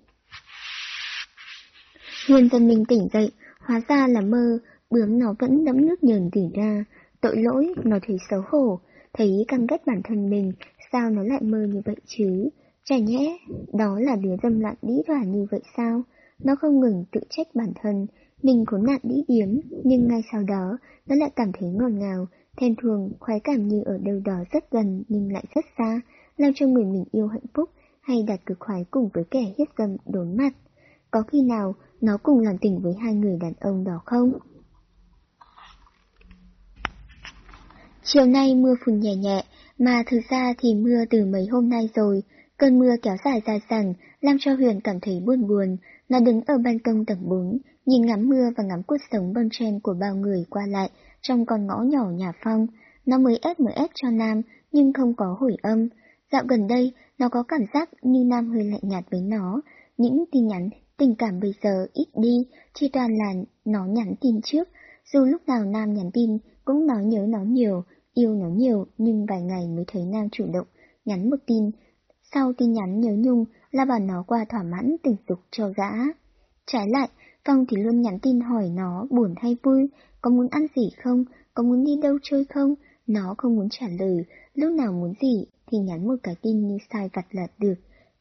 Huyền dân mình tỉnh dậy, hóa ra là mơ, bướm nó vẫn đẫm nước nhờn tỉ ra, tội lỗi, nó thấy xấu hổ, thấy căm ghét bản thân mình, sao nó lại mơ như vậy chứ? Chả nhẽ, đó là đứa dâm loạn đĩ đỏa như vậy sao? Nó không ngừng tự trách bản thân, mình khốn nạn đĩ điếm, nhưng ngay sau đó, nó lại cảm thấy ngọt ngào, thèm thường, khoái cảm như ở đâu đó rất gần nhưng lại rất xa, làm cho người mình yêu hạnh phúc, hay đạt cực khoái cùng với kẻ hiếp dâm đốn mặt. Có khi nào nó cùng làm tình với hai người đàn ông đó không? Chiều nay mưa phùn nhẹ nhẹ, mà thực ra thì mưa từ mấy hôm nay rồi, cơn mưa kéo dài dài dẳng, làm cho Huyền cảm thấy buồn buồn, nó đứng ở ban công tầng 4, nhìn ngắm mưa và ngắm cuộc sống bon chen của bao người qua lại trong con ngõ nhỏ nhà phong. Nó mới SMS cho Nam, nhưng không có hồi âm. Dạo gần đây, nó có cảm giác như Nam hơi lạnh nhạt với nó. Những tin nhắn, tình cảm bây giờ ít đi, chỉ toàn là nó nhắn tin trước. Dù lúc nào Nam nhắn tin, cũng nói nhớ nó nhiều, yêu nó nhiều nhưng vài ngày mới thấy Nam chủ động, nhắn một tin. Sau tin nhắn nhớ nhung là bảo nó qua thỏa mãn tình dục cho gã. Trái lại, Phong thì luôn nhắn tin hỏi nó buồn hay vui, có muốn ăn gì không, có muốn đi đâu chơi không, nó không muốn trả lời, lúc nào muốn gì thì nhắn một cái tin như sai vặt là được.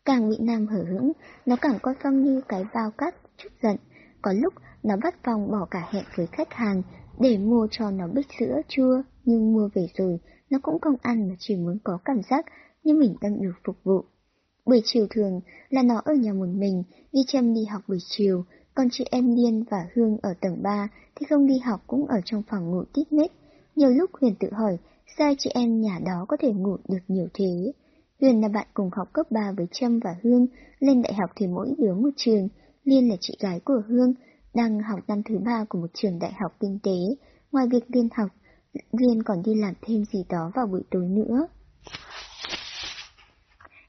Càng bị Nam hở hững, nó càng coi Phong như cái bao cát chút giận. Có lúc nó bắt Phong bỏ cả hẹn với khách hàng để mua cho nó bích sữa chua, nhưng mua về rồi, nó cũng không ăn mà chỉ muốn có cảm giác nhưng mình đang được phục vụ. Buổi chiều thường là nó ở nhà một mình, đi chăm đi học buổi chiều, còn chị em Điên và Hương ở tầng 3 thì không đi học cũng ở trong phòng ngủ tít nết Nhiều lúc Huyền tự hỏi, sao chị em nhà đó có thể ngủ được nhiều thế? Huyền là bạn cùng học cấp 3 với Trâm và Hương, lên đại học thì mỗi đứa một trường. Liên là chị gái của Hương, đang học năm thứ ba của một trường đại học kinh tế. Ngoài việc Liên học, Liên còn đi làm thêm gì đó vào buổi tối nữa.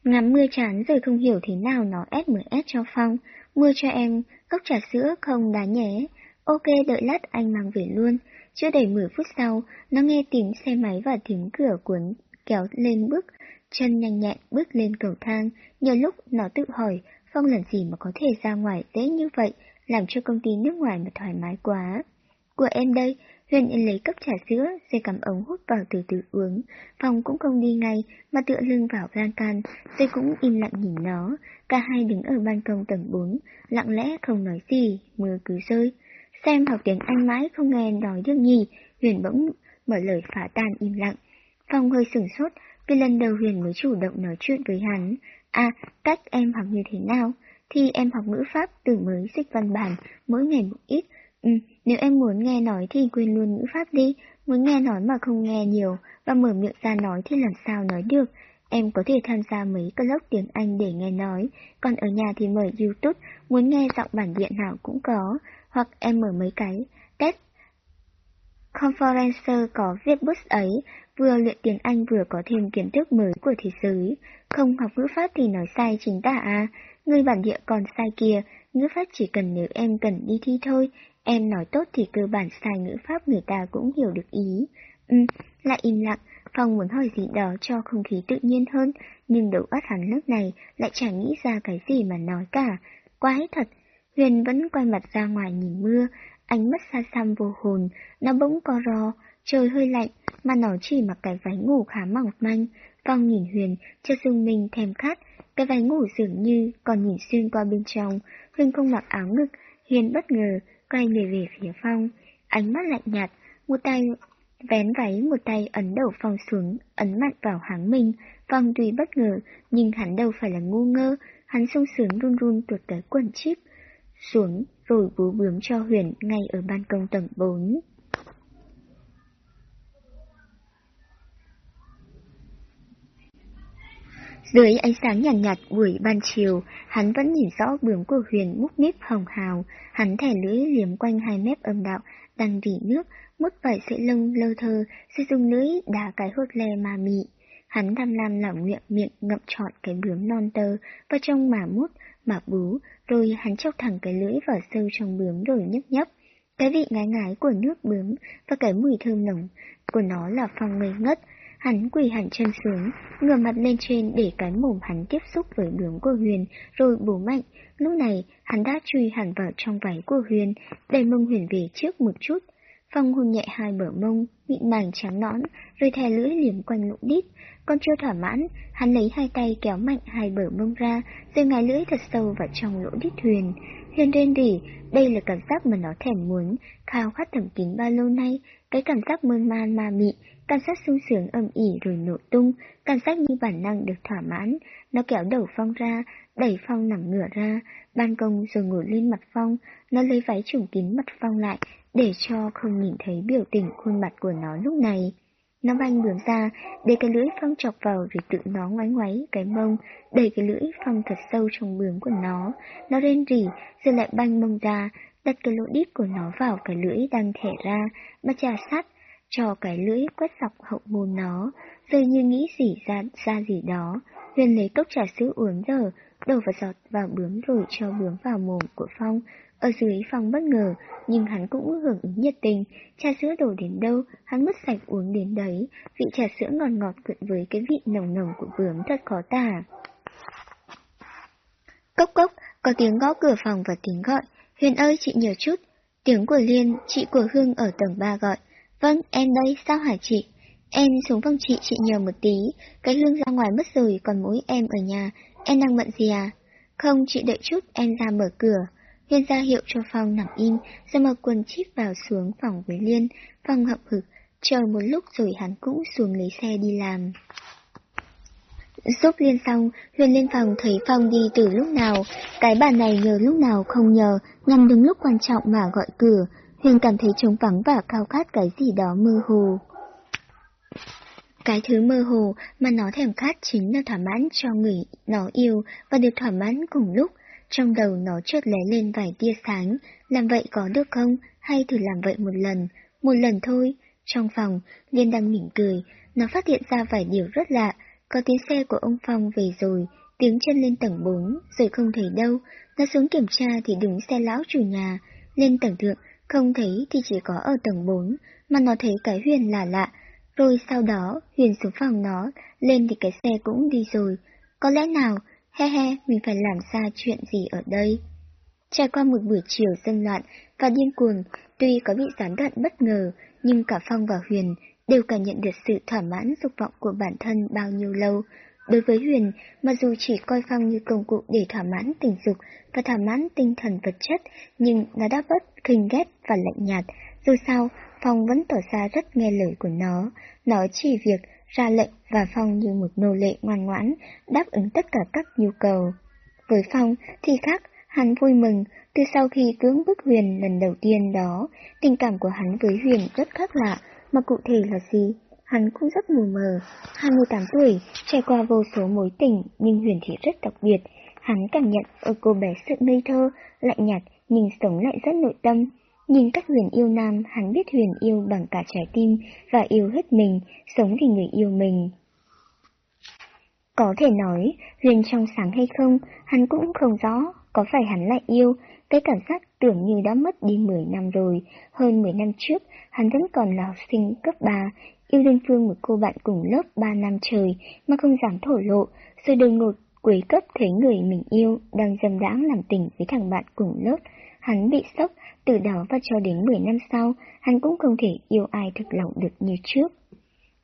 Ngắm mưa chán rồi không hiểu thế nào nó ép mở ép cho Phong. Mưa cho em, cốc trà sữa không đá nhé. Ok đợi lát anh mang về luôn. Chưa đầy 10 phút sau, nó nghe tiếng xe máy và tiếng cửa cuốn kéo lên bước, chân nhanh nhẹn bước lên cầu thang. Nhiều lúc nó tự hỏi, Phong làm gì mà có thể ra ngoài dễ như vậy, làm cho công ty nước ngoài mà thoải mái quá. Của em đây, Huyền Yên lấy cốc trà sữa, rồi cầm ống hút vào từ từ uống. Phong cũng không đi ngay, mà tựa lưng vào lan can, tôi cũng im lặng nhìn nó. Cả hai đứng ở ban công tầng 4, lặng lẽ không nói gì, mưa cứ rơi. Xem học tiếng Anh mãi không nghe nói được nhỉ, Huyền bỗng mở lời phá tan im lặng. Phong hơi sửng sốt, vì lần đầu Huyền mới chủ động nói chuyện với hắn. À, cách em học như thế nào? Thì em học ngữ pháp từ mới dịch văn bản, mỗi ngày một ít. Ừ, nếu em muốn nghe nói thì quên luôn ngữ pháp đi, muốn nghe nói mà không nghe nhiều, và mở miệng ra nói thì làm sao nói được. Em có thể tham gia mấy club tiếng Anh để nghe nói, còn ở nhà thì mở YouTube, muốn nghe giọng bản địa nào cũng có, hoặc em mở mấy cái test Conferencer có viết bút ấy, vừa luyện tiếng Anh vừa có thêm kiến thức mới của thế giới. Không học ngữ pháp thì nói sai chính tả à, người bản địa còn sai kia, ngữ pháp chỉ cần nếu em cần đi thi thôi, em nói tốt thì cơ bản sai ngữ pháp người ta cũng hiểu được ý. Ừ, lại im lặng, Phong muốn hỏi gì đó cho không khí tự nhiên hơn, nhưng đầu óc hắn lúc này lại chẳng nghĩ ra cái gì mà nói cả. Quái thật, Huyền vẫn quay mặt ra ngoài nhìn mưa, ánh mắt xa xăm vô hồn, nó bỗng co ro, trời hơi lạnh, mà nó chỉ mặc cái váy ngủ khá mỏng manh. Phong nhìn Huyền, cho dung mình thèm khát, cái váy ngủ dường như còn nhìn xuyên qua bên trong. Huyền không mặc áo ngực, Huyền bất ngờ, quay người về phía Phong, ánh mắt lạnh nhạt, một tay vén váy một tay ấn đầu Phong xuống, ấn mạnh vào háng mình. Phong tuy bất ngờ, nhưng hắn đâu phải là ngu ngơ, hắn sung sướng run run tuột tới quần chip xuống rồi bú bướm cho Huyền ngay ở ban công tầng 4. Dưới ánh sáng nhàn nhạt, nhạt buổi ban chiều, hắn vẫn nhìn rõ bướm của Huyền múc míp hồng hào, hắn thẻ lưỡi liếm quanh hai mép âm đạo, đang rỉ nước, mút vài sợi lông lơ thơ, sẽ dùng lưỡi đá cái hốt le mà mị. Hắn tham lam lỏng miệng miệng ngậm trọn cái bướm non tơ, và trong mà mút, mà bú, rồi hắn chọc thẳng cái lưỡi vào sâu trong bướm rồi nhấp nhấp. Cái vị ngái ngái của nước bướm và cái mùi thơm nồng của nó là phong ngây ngất. Hắn quỳ hẳn chân xuống, ngửa mặt lên trên để cái mồm hắn tiếp xúc với bướm của Huyền, rồi bố mạnh. Lúc này, hắn đã chui hẳn vào trong váy của Huyền, đẩy mông Huyền về trước một chút. Phong hôn nhẹ hai bờ mông, mịn màng trắng nõn, rồi thè lưỡi liếm quanh lỗ đít. Còn chưa thỏa mãn, hắn lấy hai tay kéo mạnh hai bờ mông ra, rồi ngài lưỡi thật sâu vào trong lỗ đít Huyền. Huyền rên rỉ, đây là cảm giác mà nó thèm muốn, khao khát thầm kín bao lâu nay, cái cảm giác mơn man ma mị, cảm giác sung sướng âm ỉ rồi nổ tung, cảm giác như bản năng được thỏa mãn. Nó kéo đầu Phong ra, đẩy Phong nằm ngửa ra, ban công rồi ngồi lên mặt Phong, nó lấy váy trùng kín mặt Phong lại, để cho không nhìn thấy biểu tình khuôn mặt của nó lúc này. Nó banh bướm ra, để cái lưỡi phong chọc vào rồi tự nó ngoái ngoáy cái mông, đẩy cái lưỡi phong thật sâu trong bướm của nó. Nó rên rỉ, rồi lại banh mông ra, đặt cái lỗ đít của nó vào cái lưỡi đang thẻ ra, mà trà sát, cho cái lưỡi quét dọc hậu môn nó, rồi như nghĩ gì ra, ra gì đó. Huyền lấy cốc trà sữa uống giờ, đổ vào giọt vào bướm rồi cho bướm vào mồm của Phong. Ở dưới Phong bất ngờ, nhưng hắn cũng hưởng ứng nhiệt tình, trà sữa đổ đến đâu, hắn mất sạch uống đến đấy, vị trà sữa ngọt ngọt quyện với cái vị nồng nồng của bướm thật khó tả. Cốc cốc, có tiếng gõ cửa phòng và tiếng gọi, Huyền ơi chị nhờ chút. Tiếng của Liên, chị của Hương ở tầng 3 gọi. Vâng, em đây, sao hả chị? Em xuống phòng chị, chị nhờ một tí. Cái Hương ra ngoài mất rồi, còn mỗi em ở nhà. Em đang bận gì à? Không, chị đợi chút, em ra mở cửa. huyên ra hiệu cho Phong nằm im, rồi mở quần chip vào xuống phòng với Liên. Phong hậm hực, chờ một lúc rồi hắn cũng xuống lấy xe đi làm. Giúp Liên xong, Huyền lên phòng thấy Phong đi từ lúc nào, cái bà này nhờ lúc nào không nhờ, nhằm đúng lúc quan trọng mà gọi cửa, Huyền cảm thấy trống vắng và khao khát cái gì đó mơ hồ. Cái thứ mơ hồ mà nó thèm khát chính là thỏa mãn cho người nó yêu và được thỏa mãn cùng lúc. Trong đầu nó chợt lóe lên vài tia sáng, làm vậy có được không, hay thử làm vậy một lần, một lần thôi. Trong phòng, Liên đang mỉm cười, nó phát hiện ra vài điều rất lạ, có tiếng xe của ông Phong về rồi, tiếng chân lên tầng 4, rồi không thấy đâu. Nó xuống kiểm tra thì đúng xe lão chủ nhà. Lên tầng thượng, không thấy thì chỉ có ở tầng 4, mà nó thấy cái Huyền là lạ. Rồi sau đó, Huyền xuống phòng nó, lên thì cái xe cũng đi rồi. Có lẽ nào, he he, mình phải làm ra chuyện gì ở đây? Trải qua một buổi chiều dân loạn và điên cuồng, tuy có bị gián đoạn bất ngờ, nhưng cả Phong và Huyền đều cảm nhận được sự thỏa mãn dục vọng của bản thân bao nhiêu lâu. Đối với Huyền, mặc dù chỉ coi Phong như công cụ để thỏa mãn tình dục và thỏa mãn tinh thần vật chất, nhưng nó đã bất khinh ghét và lạnh nhạt. Dù sao, Phong vẫn tỏ ra rất nghe lời của nó. Nó chỉ việc ra lệnh và Phong như một nô lệ ngoan ngoãn, đáp ứng tất cả các nhu cầu. Với Phong thì khác, hắn vui mừng, từ sau khi cưỡng bức Huyền lần đầu tiên đó, tình cảm của hắn với Huyền rất khác lạ, mà cụ thể là gì? Hắn cũng rất mù mờ, 28 tuổi, trải qua vô số mối tình, nhưng Huyền thì rất đặc biệt. Hắn cảm nhận ở cô bé sự ngây thơ, lạnh nhạt, nhưng sống lại rất nội tâm. Nhìn cách Huyền yêu Nam, hắn biết Huyền yêu bằng cả trái tim và yêu hết mình, sống vì người yêu mình. Có thể nói, Huyền trong sáng hay không, hắn cũng không rõ, có phải hắn lại yêu, cái cảm giác tưởng như đã mất đi 10 năm rồi, hơn 10 năm trước, hắn vẫn còn là học sinh cấp 3, yêu đơn phương một cô bạn cùng lớp 3 năm trời mà không dám thổ lộ, rồi đột ngột cuối cấp thấy người mình yêu đang dâm đãng làm tình với thằng bạn cùng lớp. Hắn bị sốc, từ đó và cho đến 10 năm sau, hắn cũng không thể yêu ai thực lòng được như trước.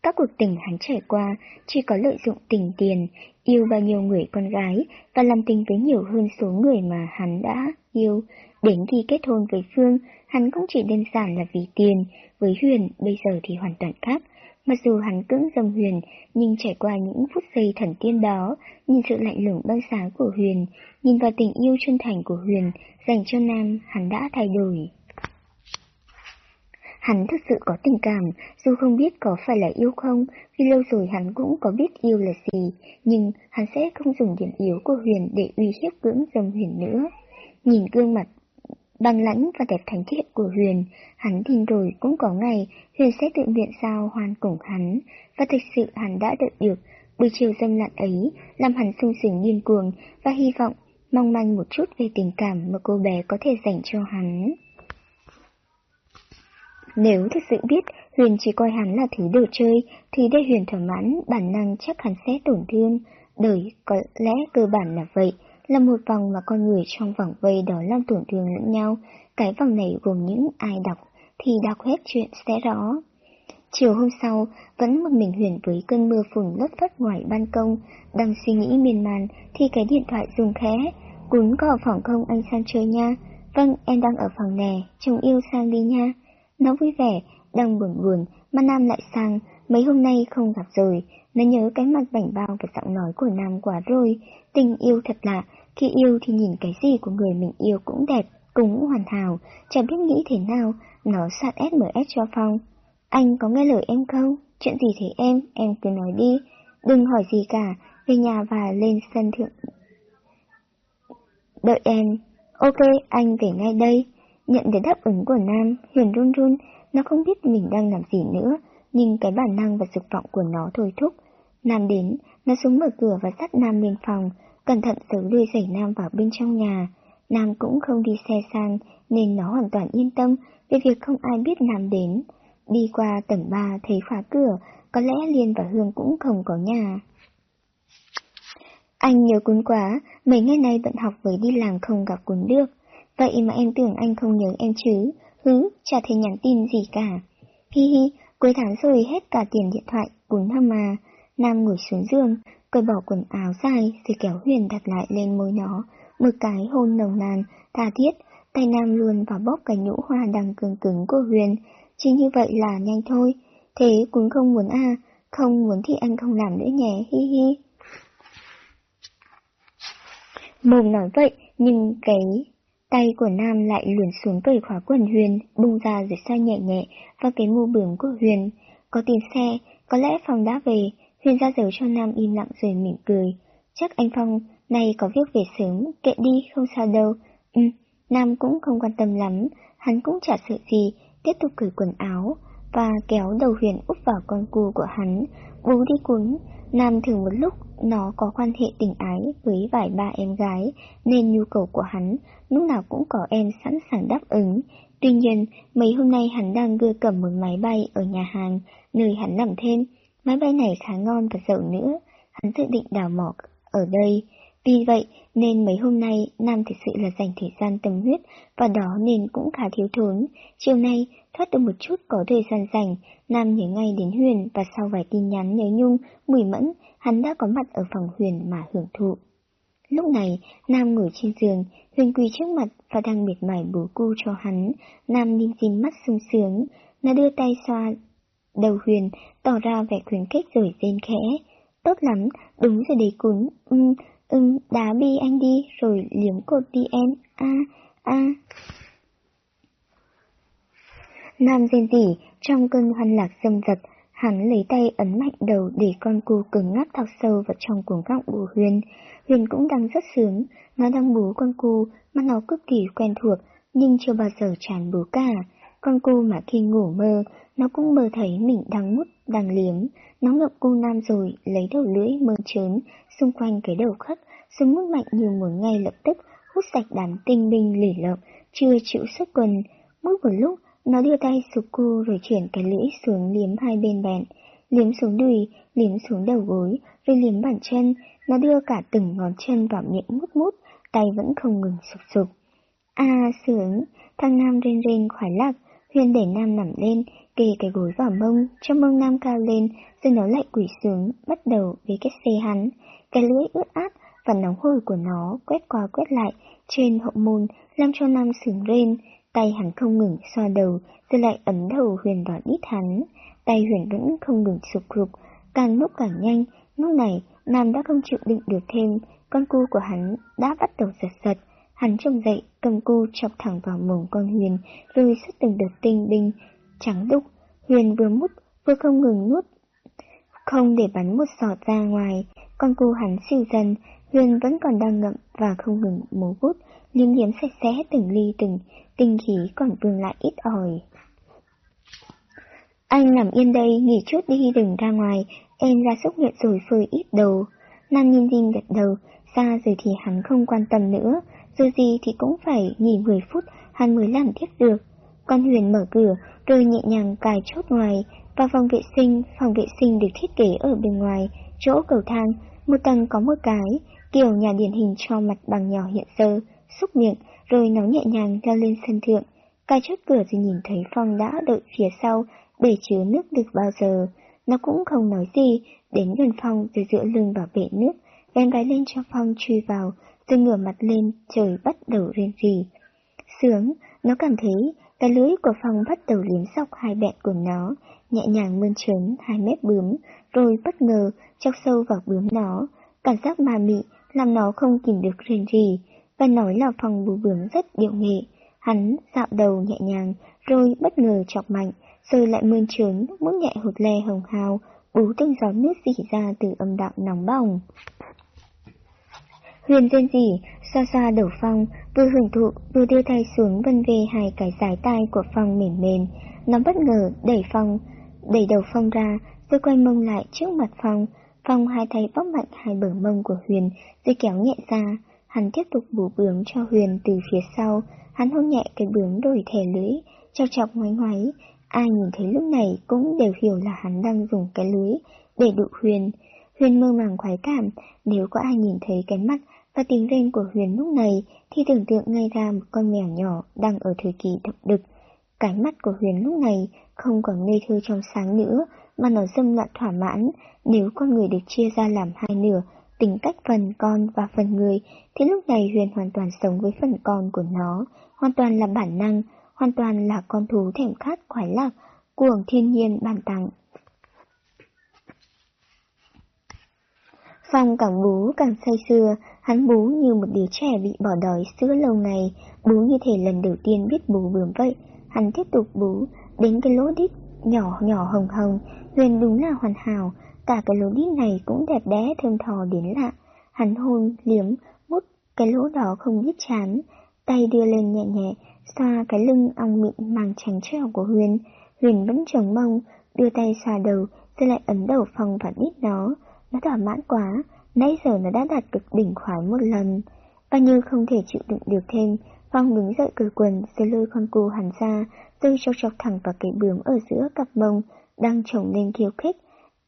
Các cuộc tình hắn trải qua chỉ có lợi dụng tình tiền, yêu bao nhiêu người con gái và làm tình với nhiều hơn số người mà hắn đã yêu. Đến khi kết hôn với Phương, hắn cũng chỉ đơn giản là vì tiền, với Huyền bây giờ thì hoàn toàn khác. Mặc dù hắn cưỡng dầm Huyền, nhưng trải qua những phút giây thần tiên đó, nhìn sự lạnh lùng băng sáng của Huyền, nhìn vào tình yêu chân thành của Huyền dành cho Nam, hắn đã thay đổi. Hắn thực sự có tình cảm, dù không biết có phải là yêu không, vì lâu rồi hắn cũng có biết yêu là gì, nhưng hắn sẽ không dùng điểm yếu của Huyền để uy hiếp cưỡng dầm Huyền nữa. Nhìn gương mặt bằng lãnh và đẹp thánh thiện của Huyền, hắn tin rồi cũng có ngày Huyền sẽ tự nguyện sao hoàn cùng hắn, và thực sự hắn đã đợi được buổi chiều dâm lặn ấy, làm hắn sung sướng điên cuồng và hy vọng mong manh một chút về tình cảm mà cô bé có thể dành cho hắn. Nếu thực sự biết Huyền chỉ coi hắn là thứ đồ chơi, thì để Huyền thỏa mãn bản năng chắc hắn sẽ tổn thương. Đời có lẽ cơ bản là vậy, là một vòng mà con người trong vòng vây đó làm tổn thương lẫn nhau. Cái vòng này gồm những ai đọc, thì đọc hết chuyện sẽ rõ. Chiều hôm sau, vẫn một mình Huyền với cơn mưa phùn lất phất ngoài ban công, đang suy nghĩ miên man, thì cái điện thoại rung khẽ. Cún có ở phòng không anh sang chơi nha? Vâng, em đang ở phòng nè, chồng yêu sang đi nha. Nó vui vẻ, đang buồn buồn, mà Nam lại sang, mấy hôm nay không gặp rồi, nó nhớ cái mặt bảnh bao và giọng nói của Nam quá rồi, tình yêu thật lạ, khi yêu thì nhìn cái gì của người mình yêu cũng đẹp, cũng hoàn hảo, chẳng biết nghĩ thế nào, nó sạt SMS cho Phong. Anh có nghe lời em không? Chuyện gì thế em, em cứ nói đi, đừng hỏi gì cả, về nhà và lên sân thượng. Đợi em, ok, anh về ngay đây. Nhận được đáp ứng của Nam, Huyền run run, nó không biết mình đang làm gì nữa, nhưng cái bản năng và dục vọng của nó thôi thúc. Nam đến, nó xuống mở cửa và dắt Nam lên phòng cẩn thận giấu đuôi giày Nam vào bên trong nhà. Nam cũng không đi xe sang, nên nó hoàn toàn yên tâm về việc không ai biết Nam đến. Đi qua tầng 3 thấy khóa cửa, có lẽ Liên và Hương cũng không có nhà. Anh nhớ cuốn quá, mấy ngày nay bận học với đi làm không gặp cuốn được. Vậy mà em tưởng anh không nhớ em chứ, hứ, chả thấy nhắn tin gì cả. Hi hi, cuối tháng rồi hết cả tiền điện thoại, cuốn hâm mà. Nam ngồi xuống giường, cởi bỏ quần áo dài rồi kéo Huyền đặt lại lên môi nó, một cái hôn nồng nàn, tha thiết, tay Nam luôn vào bóp cái nhũ hoa đang cứng cứng của Huyền. Chỉ như vậy là nhanh thôi, thế cũng không muốn à, không muốn thì anh không làm nữa nhé, hi hi. Mồm nói vậy, nhưng cái tay của Nam lại luồn xuống cởi khóa quần Huyền, bung ra rồi xoay nhẹ nhẹ vào cái mũ bướm của Huyền. Có tiền xe, có lẽ phòng đã về, Huyền ra dấu cho Nam im lặng rồi mỉm cười. Chắc anh Phong này có việc về sớm, kệ đi, không sao đâu. Ừ, Nam cũng không quan tâm lắm, hắn cũng chả sợ gì, tiếp tục cởi quần áo, và kéo đầu Huyền úp vào con cu của hắn, bú đi cuốn. Nam thường một lúc nó có quan hệ tình ái với vài ba em gái, nên nhu cầu của hắn lúc nào cũng có em sẵn sàng đáp ứng. Tuy nhiên, mấy hôm nay hắn đang gưa cầm một máy bay ở nhà hàng, nơi hắn làm thêm. Máy bay này khá ngon và dậu nữa, hắn dự định đào mỏ ở đây. Vì vậy nên mấy hôm nay Nam thực sự là dành thời gian tâm huyết và đó nên cũng khá thiếu thốn. Chiều nay thoát được một chút có thời gian rảnh, Nam nhớ ngay đến Huyền và sau vài tin nhắn nhớ nhung, mùi mẫn, hắn đã có mặt ở phòng Huyền mà hưởng thụ. Lúc này, Nam ngồi trên giường, Huyền quỳ trước mặt và đang miệt mải bú cu cho hắn. Nam nhìn dính mắt sung sướng, nó đưa tay xoa đầu Huyền, tỏ ra vẻ khuyến khích rồi rên khẽ. Tốt lắm, đúng rồi đấy cún, ừm, ừm, đá bi anh đi, rồi liếm cột đi em, a, a. Nam rên rỉ, trong cơn hoan lạc dâm dật, hắn lấy tay ấn mạnh đầu để con cu cứng ngắc thọc sâu vào trong cuồng gọng của Huyền. Huyền cũng đang rất sướng, nó đang bú con cu mà nó cực kỳ quen thuộc, nhưng chưa bao giờ chán bú cả. Con cu mà khi ngủ mơ, nó cũng mơ thấy mình đang mút, đang liếm. Nó ngậm cô nam rồi, lấy đầu lưỡi mơ trớn, xung quanh cái đầu khất, xuống mút mạnh như muốn ngay lập tức, hút sạch đám tinh binh lỉ lợm, chưa chịu xuất quần. Mút một lúc, nó đưa tay sụp cô rồi chuyển cái lưỡi xuống liếm hai bên bẹn, liếm xuống đùi, liếm xuống đầu gối, rồi liếm bàn chân, nó đưa cả từng ngón chân vào miệng mút mút, tay vẫn không ngừng sụp sụp. À, sướng, thằng Nam rên rên khoái lạc, Huyền để Nam nằm lên, kề cái gối vào mông, cho mông Nam cao lên, rồi nó lại quỷ xuống, bắt đầu với cái xe hắn. Cái lưỡi ướt át và nóng hôi của nó quét qua quét lại trên hậu môn, làm cho Nam sướng lên, Tay hắn không ngừng xoa đầu, rồi lại ấn đầu Huyền vào đít hắn. Tay Huyền vẫn không ngừng sụp rục, càng lúc càng nhanh. Lúc này, Nam đã không chịu đựng được thêm, con cu của hắn đã bắt đầu giật giật. Hắn trông dậy, cầm cu chọc thẳng vào mồm con Huyền, rồi xuất từng đợt tinh binh, trắng đục. Huyền vừa mút, vừa không ngừng nuốt. Không để bắn một sọt ra ngoài, con cô hắn siêu dần, Huyền vẫn còn đang ngậm và không ngừng mố bút, liếm liếm sạch sẽ từng ly từng, tinh khí còn vương lại ít ỏi. Anh nằm yên đây, nghỉ chút đi đừng ra ngoài, em ra xúc miệng rồi phơi ít đầu. Nam nhìn Dinh gật đầu, xa rồi thì hắn không quan tâm nữa, dù gì thì cũng phải nghỉ 10 phút hắn mới làm tiếp được. Con Huyền mở cửa, rồi nhẹ nhàng cài chốt ngoài, vào phòng vệ sinh, phòng vệ sinh được thiết kế ở bên ngoài, chỗ cầu thang, một tầng có một cái, kiểu nhà điển hình cho mặt bằng nhỏ hiện sơ, xúc miệng, rồi nó nhẹ nhàng leo lên sân thượng. Cài chốt cửa rồi nhìn thấy Phong đã đợi phía sau, để chứa nước được bao giờ. Nó cũng không nói gì, đến gần Phong rồi dựa lưng vào bể nước, đem gái lên cho Phong chui vào, rồi ngửa mặt lên, trời bắt đầu rên rỉ. Sướng, nó cảm thấy cái lưới của Phong bắt đầu liếm sọc hai bẹn của nó, nhẹ nhàng mơn trớn hai mép bướm, rồi bất ngờ chọc sâu vào bướm nó. Cảm giác ma mị làm nó không kìm được rên rỉ, và nói là Phong bú bướm rất điệu nghệ. Hắn dạo đầu nhẹ nhàng, rồi bất ngờ chọc mạnh, rồi lại mơn trớn, mũi nhẹ hột le hồng hào, bú từng giọt nước dỉ ra từ âm đạo nóng bỏng. Huyền tên gì, xa xa đầu Phong, vừa hưởng thụ, vừa đưa tay xuống vân về hai cái giải tay của Phong mềm mềm. Nó bất ngờ đẩy Phong, đẩy đầu Phong ra, rồi quay mông lại trước mặt Phong, Phong hai tay bóp mạnh hai bờ mông của Huyền, rồi kéo nhẹ ra. Hắn tiếp tục bù bướm cho Huyền từ phía sau. Hắn hôn nhẹ cái bướm đổi thẻ lưới, chọc chọc ngoái ngoái. Ai nhìn thấy lúc này cũng đều hiểu là hắn đang dùng cái lưới để đụ Huyền. Huyền mơ màng khoái cảm, nếu có ai nhìn thấy cái mắt và tiếng rên của Huyền lúc này thì tưởng tượng ngay ra một con mèo nhỏ đang ở thời kỳ độc đực. Cái mắt của Huyền lúc này không còn ngây thơ trong sáng nữa, mà nó dâm loạn thỏa mãn. Nếu con người được chia ra làm hai nửa, tính cách phần con và phần người, thì lúc này Huyền hoàn toàn sống với phần con của nó, hoàn toàn là bản năng, hoàn toàn là con thú thèm khát khoái lạc, cuồng thiên nhiên bản tặng. Phong càng bú càng say sưa, hắn bú như một đứa trẻ bị bỏ đói sữa lâu ngày, bú như thể lần đầu tiên biết bú bướm vậy. Hắn tiếp tục bú, đến cái lỗ đít nhỏ nhỏ hồng hồng, Huyền đúng là hoàn hảo, cả cái lỗ đít này cũng đẹp đẽ thơm thò đến lạ. Hắn hôn, liếm, mút cái lỗ đó không biết chán, tay đưa lên nhẹ nhẹ, xoa cái lưng ong mịn màng trắng trẻo của Huyền. Huyền vẫn trống mông, đưa tay xoa đầu, rồi lại ấn đầu phòng và đít nó. Nó thỏa mãn quá, nãy giờ nó đã đạt cực đỉnh khoái một lần. Và như không thể chịu đựng được thêm, Phong đứng dậy cởi quần rồi lôi con cu hắn ra, rồi cho chọc thẳng vào cái bướm ở giữa cặp mông, đang trồng lên khiêu khích.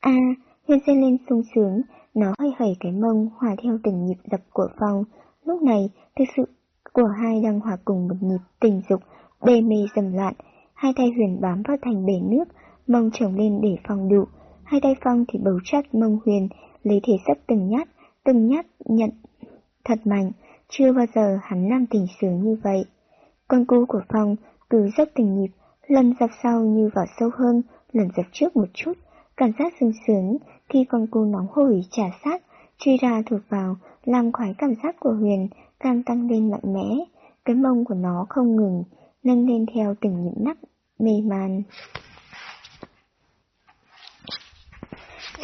A, à, Huyền dây lên sung sướng, nó hơi hẩy cái mông hòa theo từng nhịp dập của Phong. Lúc này, thực sự của hai đang hòa cùng một nhịp tình dục, đê mê dầm loạn. Hai tay Huyền bám vào thành bể nước, mông trồng lên để Phong đụ. Hai tay Phong thì bấu chặt mông Huyền, lấy thể sấp từng nhát, từng nhát nhận thật mạnh. Chưa bao giờ hắn làm tình sướng như vậy. Con cu của Phong cứ dốc từng nhịp, lần dập sau như vào sâu hơn, lần dập trước một chút, cảm giác sung sướng khi con cu nóng hổi trả sát, truy ra thuộc vào, làm khoái cảm giác của Huyền càng tăng lên mạnh mẽ, cái mông của nó không ngừng, nâng lên theo từng nhịp nắc, mê man.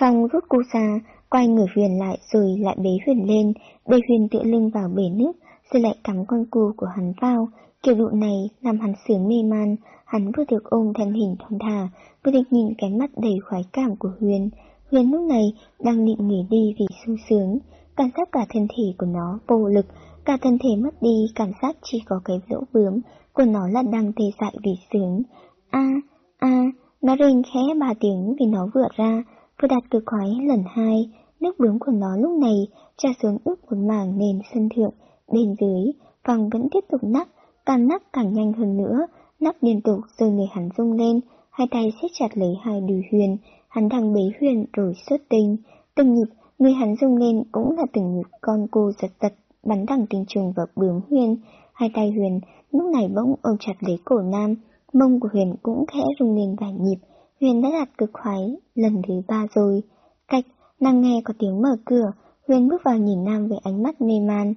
Phong rút cô ra, quay người Huyền lại rồi lại bế Huyền lên, bê Huyền tựa lưng vào bể nước, rồi lại cắm con cù của hắn vào. Kiểu độ này làm hắn sướng mê man, hắn vừa được ôm thân hình thon thả, vừa được nhìn cái mắt đầy khoái cảm của Huyền. Huyền lúc này đang định nghỉ đi vì sung sướng, cảm giác cả thân thể của nó vô lực, cả thân thể mất đi cảm giác chỉ có cái lỗ bướm của nó là đang tê dại vì sướng. A, a, nó rên khẽ ba tiếng vì nó vừa ra, vừa đạt cực khoái lần hai, nước bướm của nó lúc này tra xuống ướt một mảng nền sân thượng, bên dưới, vòng vẫn tiếp tục nắp, càng nắp càng nhanh hơn nữa, nắp liên tục rồi người hắn rung lên, hai tay siết chặt lấy hai đùi huyền, hắn đang bế huyền rồi xuất tinh, từng nhịp người hắn rung lên cũng là từng nhịp con cô giật giật bắn thẳng tinh trùng vào bướm huyền, hai tay huyền lúc này bỗng ôm chặt lấy cổ nam, mông của huyền cũng khẽ rung lên vài nhịp, huyền đã đạt cực khoái lần thứ ba rồi, cách Nàng nghe có tiếng mở cửa, Huyền bước vào nhìn Nam với ánh mắt mê man.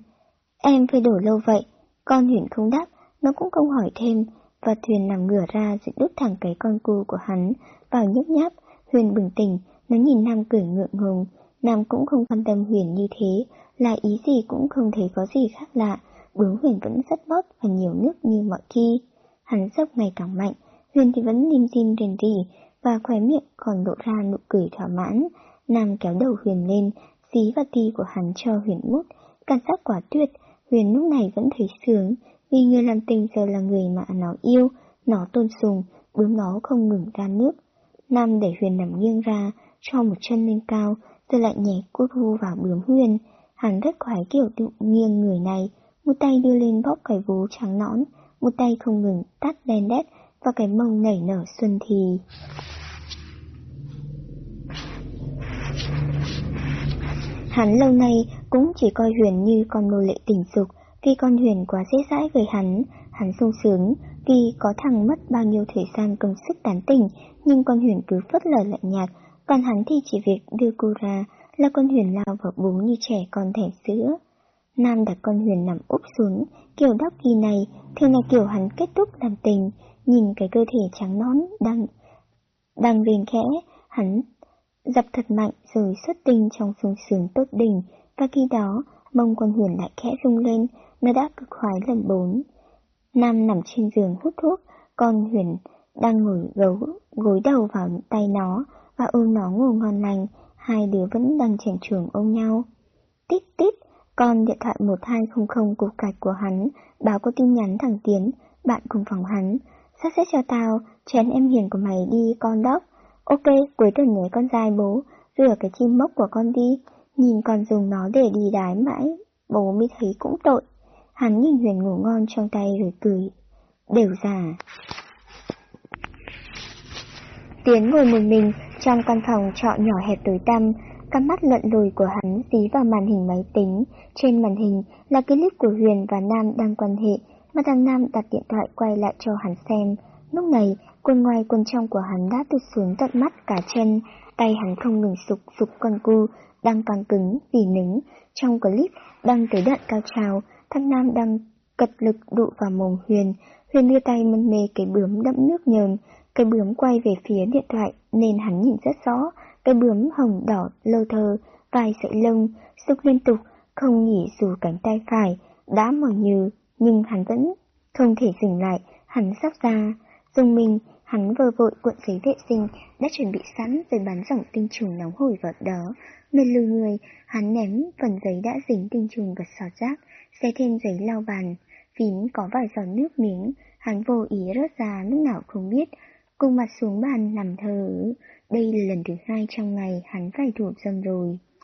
Em phải đổ lâu vậy, con Huyền không đáp, nó cũng không hỏi thêm, và Thuyền nằm ngửa ra dựng đút thẳng cái con cu của hắn vào nhấp nháp. Huyền bừng tỉnh, nó nhìn Nam cười ngượng ngùng, Nam cũng không quan tâm Huyền như thế, là ý gì cũng không thấy có gì khác lạ, bướm Huyền vẫn rất bóp và nhiều nước như mọi khi. Hắn dốc ngày càng mạnh, Huyền thì vẫn lim dim rền rỉ, và khóe miệng còn lộ ra nụ cười thỏa mãn, Nam kéo đầu Huyền lên, dí vào ti của hắn cho Huyền mút, cảm giác quả tuyệt, Huyền lúc này vẫn thấy sướng, vì người làm tình giờ là người mà nó yêu, nó tôn sùng, bướm nó không ngừng ra nước. Nam để Huyền nằm nghiêng ra, cho một chân lên cao, rồi lại nhảy cút vu vào bướm Huyền. Hắn rất khoái kiểu tự nghiêng người này, một tay đưa lên bóp cái vú trắng nõn, một tay không ngừng tắt đen đét và cái mông nảy nở xuân thì. Hắn lâu nay cũng chỉ coi Huyền như con nô lệ tình dục, khi con Huyền quá dễ dãi với hắn, hắn sung sướng, vì có thằng mất bao nhiêu thời gian công sức tán tỉnh, nhưng con Huyền cứ phất lờ lạnh nhạt, còn hắn thì chỉ việc đưa cô ra, là con Huyền lao vào bú như trẻ con thẻ sữa. Nam đặt con Huyền nằm úp xuống, kiểu đóc kỳ này, thường là kiểu hắn kết thúc làm tình, nhìn cái cơ thể trắng nón đang đang lên khẽ, hắn dập thật mạnh rồi xuất tinh trong sung sướng tốt đỉnh, và khi đó, mông con huyền lại khẽ rung lên, nó đã cực khoái lần bốn. Nam nằm trên giường hút thuốc, con huyền đang ngồi gấu, gối đầu vào tay nó và ôm nó ngủ ngon lành, hai đứa vẫn đang trẻ trường ôm nhau. Tít tít, con điện thoại 1200 cục cạch của hắn, báo có tin nhắn thằng Tiến, bạn cùng phòng hắn. Sắp xếp cho tao, chén em hiền của mày đi con đốc. Ok, cuối tuần nhé con dài bố, rửa cái chim mốc của con đi, nhìn con dùng nó để đi đái mãi, bố mới thấy cũng tội. Hắn nhìn Huyền ngủ ngon trong tay rồi cười. Đều già. Tiến ngồi một mình trong căn phòng trọ nhỏ hẹp tối tăm, cắm mắt lận lùi của hắn dí vào màn hình máy tính. Trên màn hình là clip của Huyền và Nam đang quan hệ, mà thằng Nam đặt điện thoại quay lại cho hắn xem. Lúc này, quần ngoài quần trong của hắn đã tụt xuống tận mắt cả chân, tay hắn không ngừng sụp sụp con cu, đang còn cứng vì nứng. Trong clip đang tới đoạn cao trào, thằng Nam đang cật lực đụ vào mồm Huyền. Huyền đưa tay mân mê cái bướm đẫm nước nhờn, cái bướm quay về phía điện thoại nên hắn nhìn rất rõ, cái bướm hồng đỏ lơ thơ, vài sợi lông, xúc liên tục, không nghỉ dù cánh tay phải, đã mỏi như, nhưng hắn vẫn không thể dừng lại, hắn sắp ra. Dùng mình, hắn vơ vội cuộn giấy vệ sinh đã chuẩn bị sẵn rồi bắn dòng tinh trùng nóng hổi vào đó. Mệt lùi người, hắn ném phần giấy đã dính tinh trùng vào sọt rác, xe thêm giấy lau bàn. Phím có vài giọt nước miếng, hắn vô ý rớt ra lúc nào không biết, cùng mặt xuống bàn nằm thờ. Đây là lần thứ hai trong ngày hắn phải thuộc dâm rồi.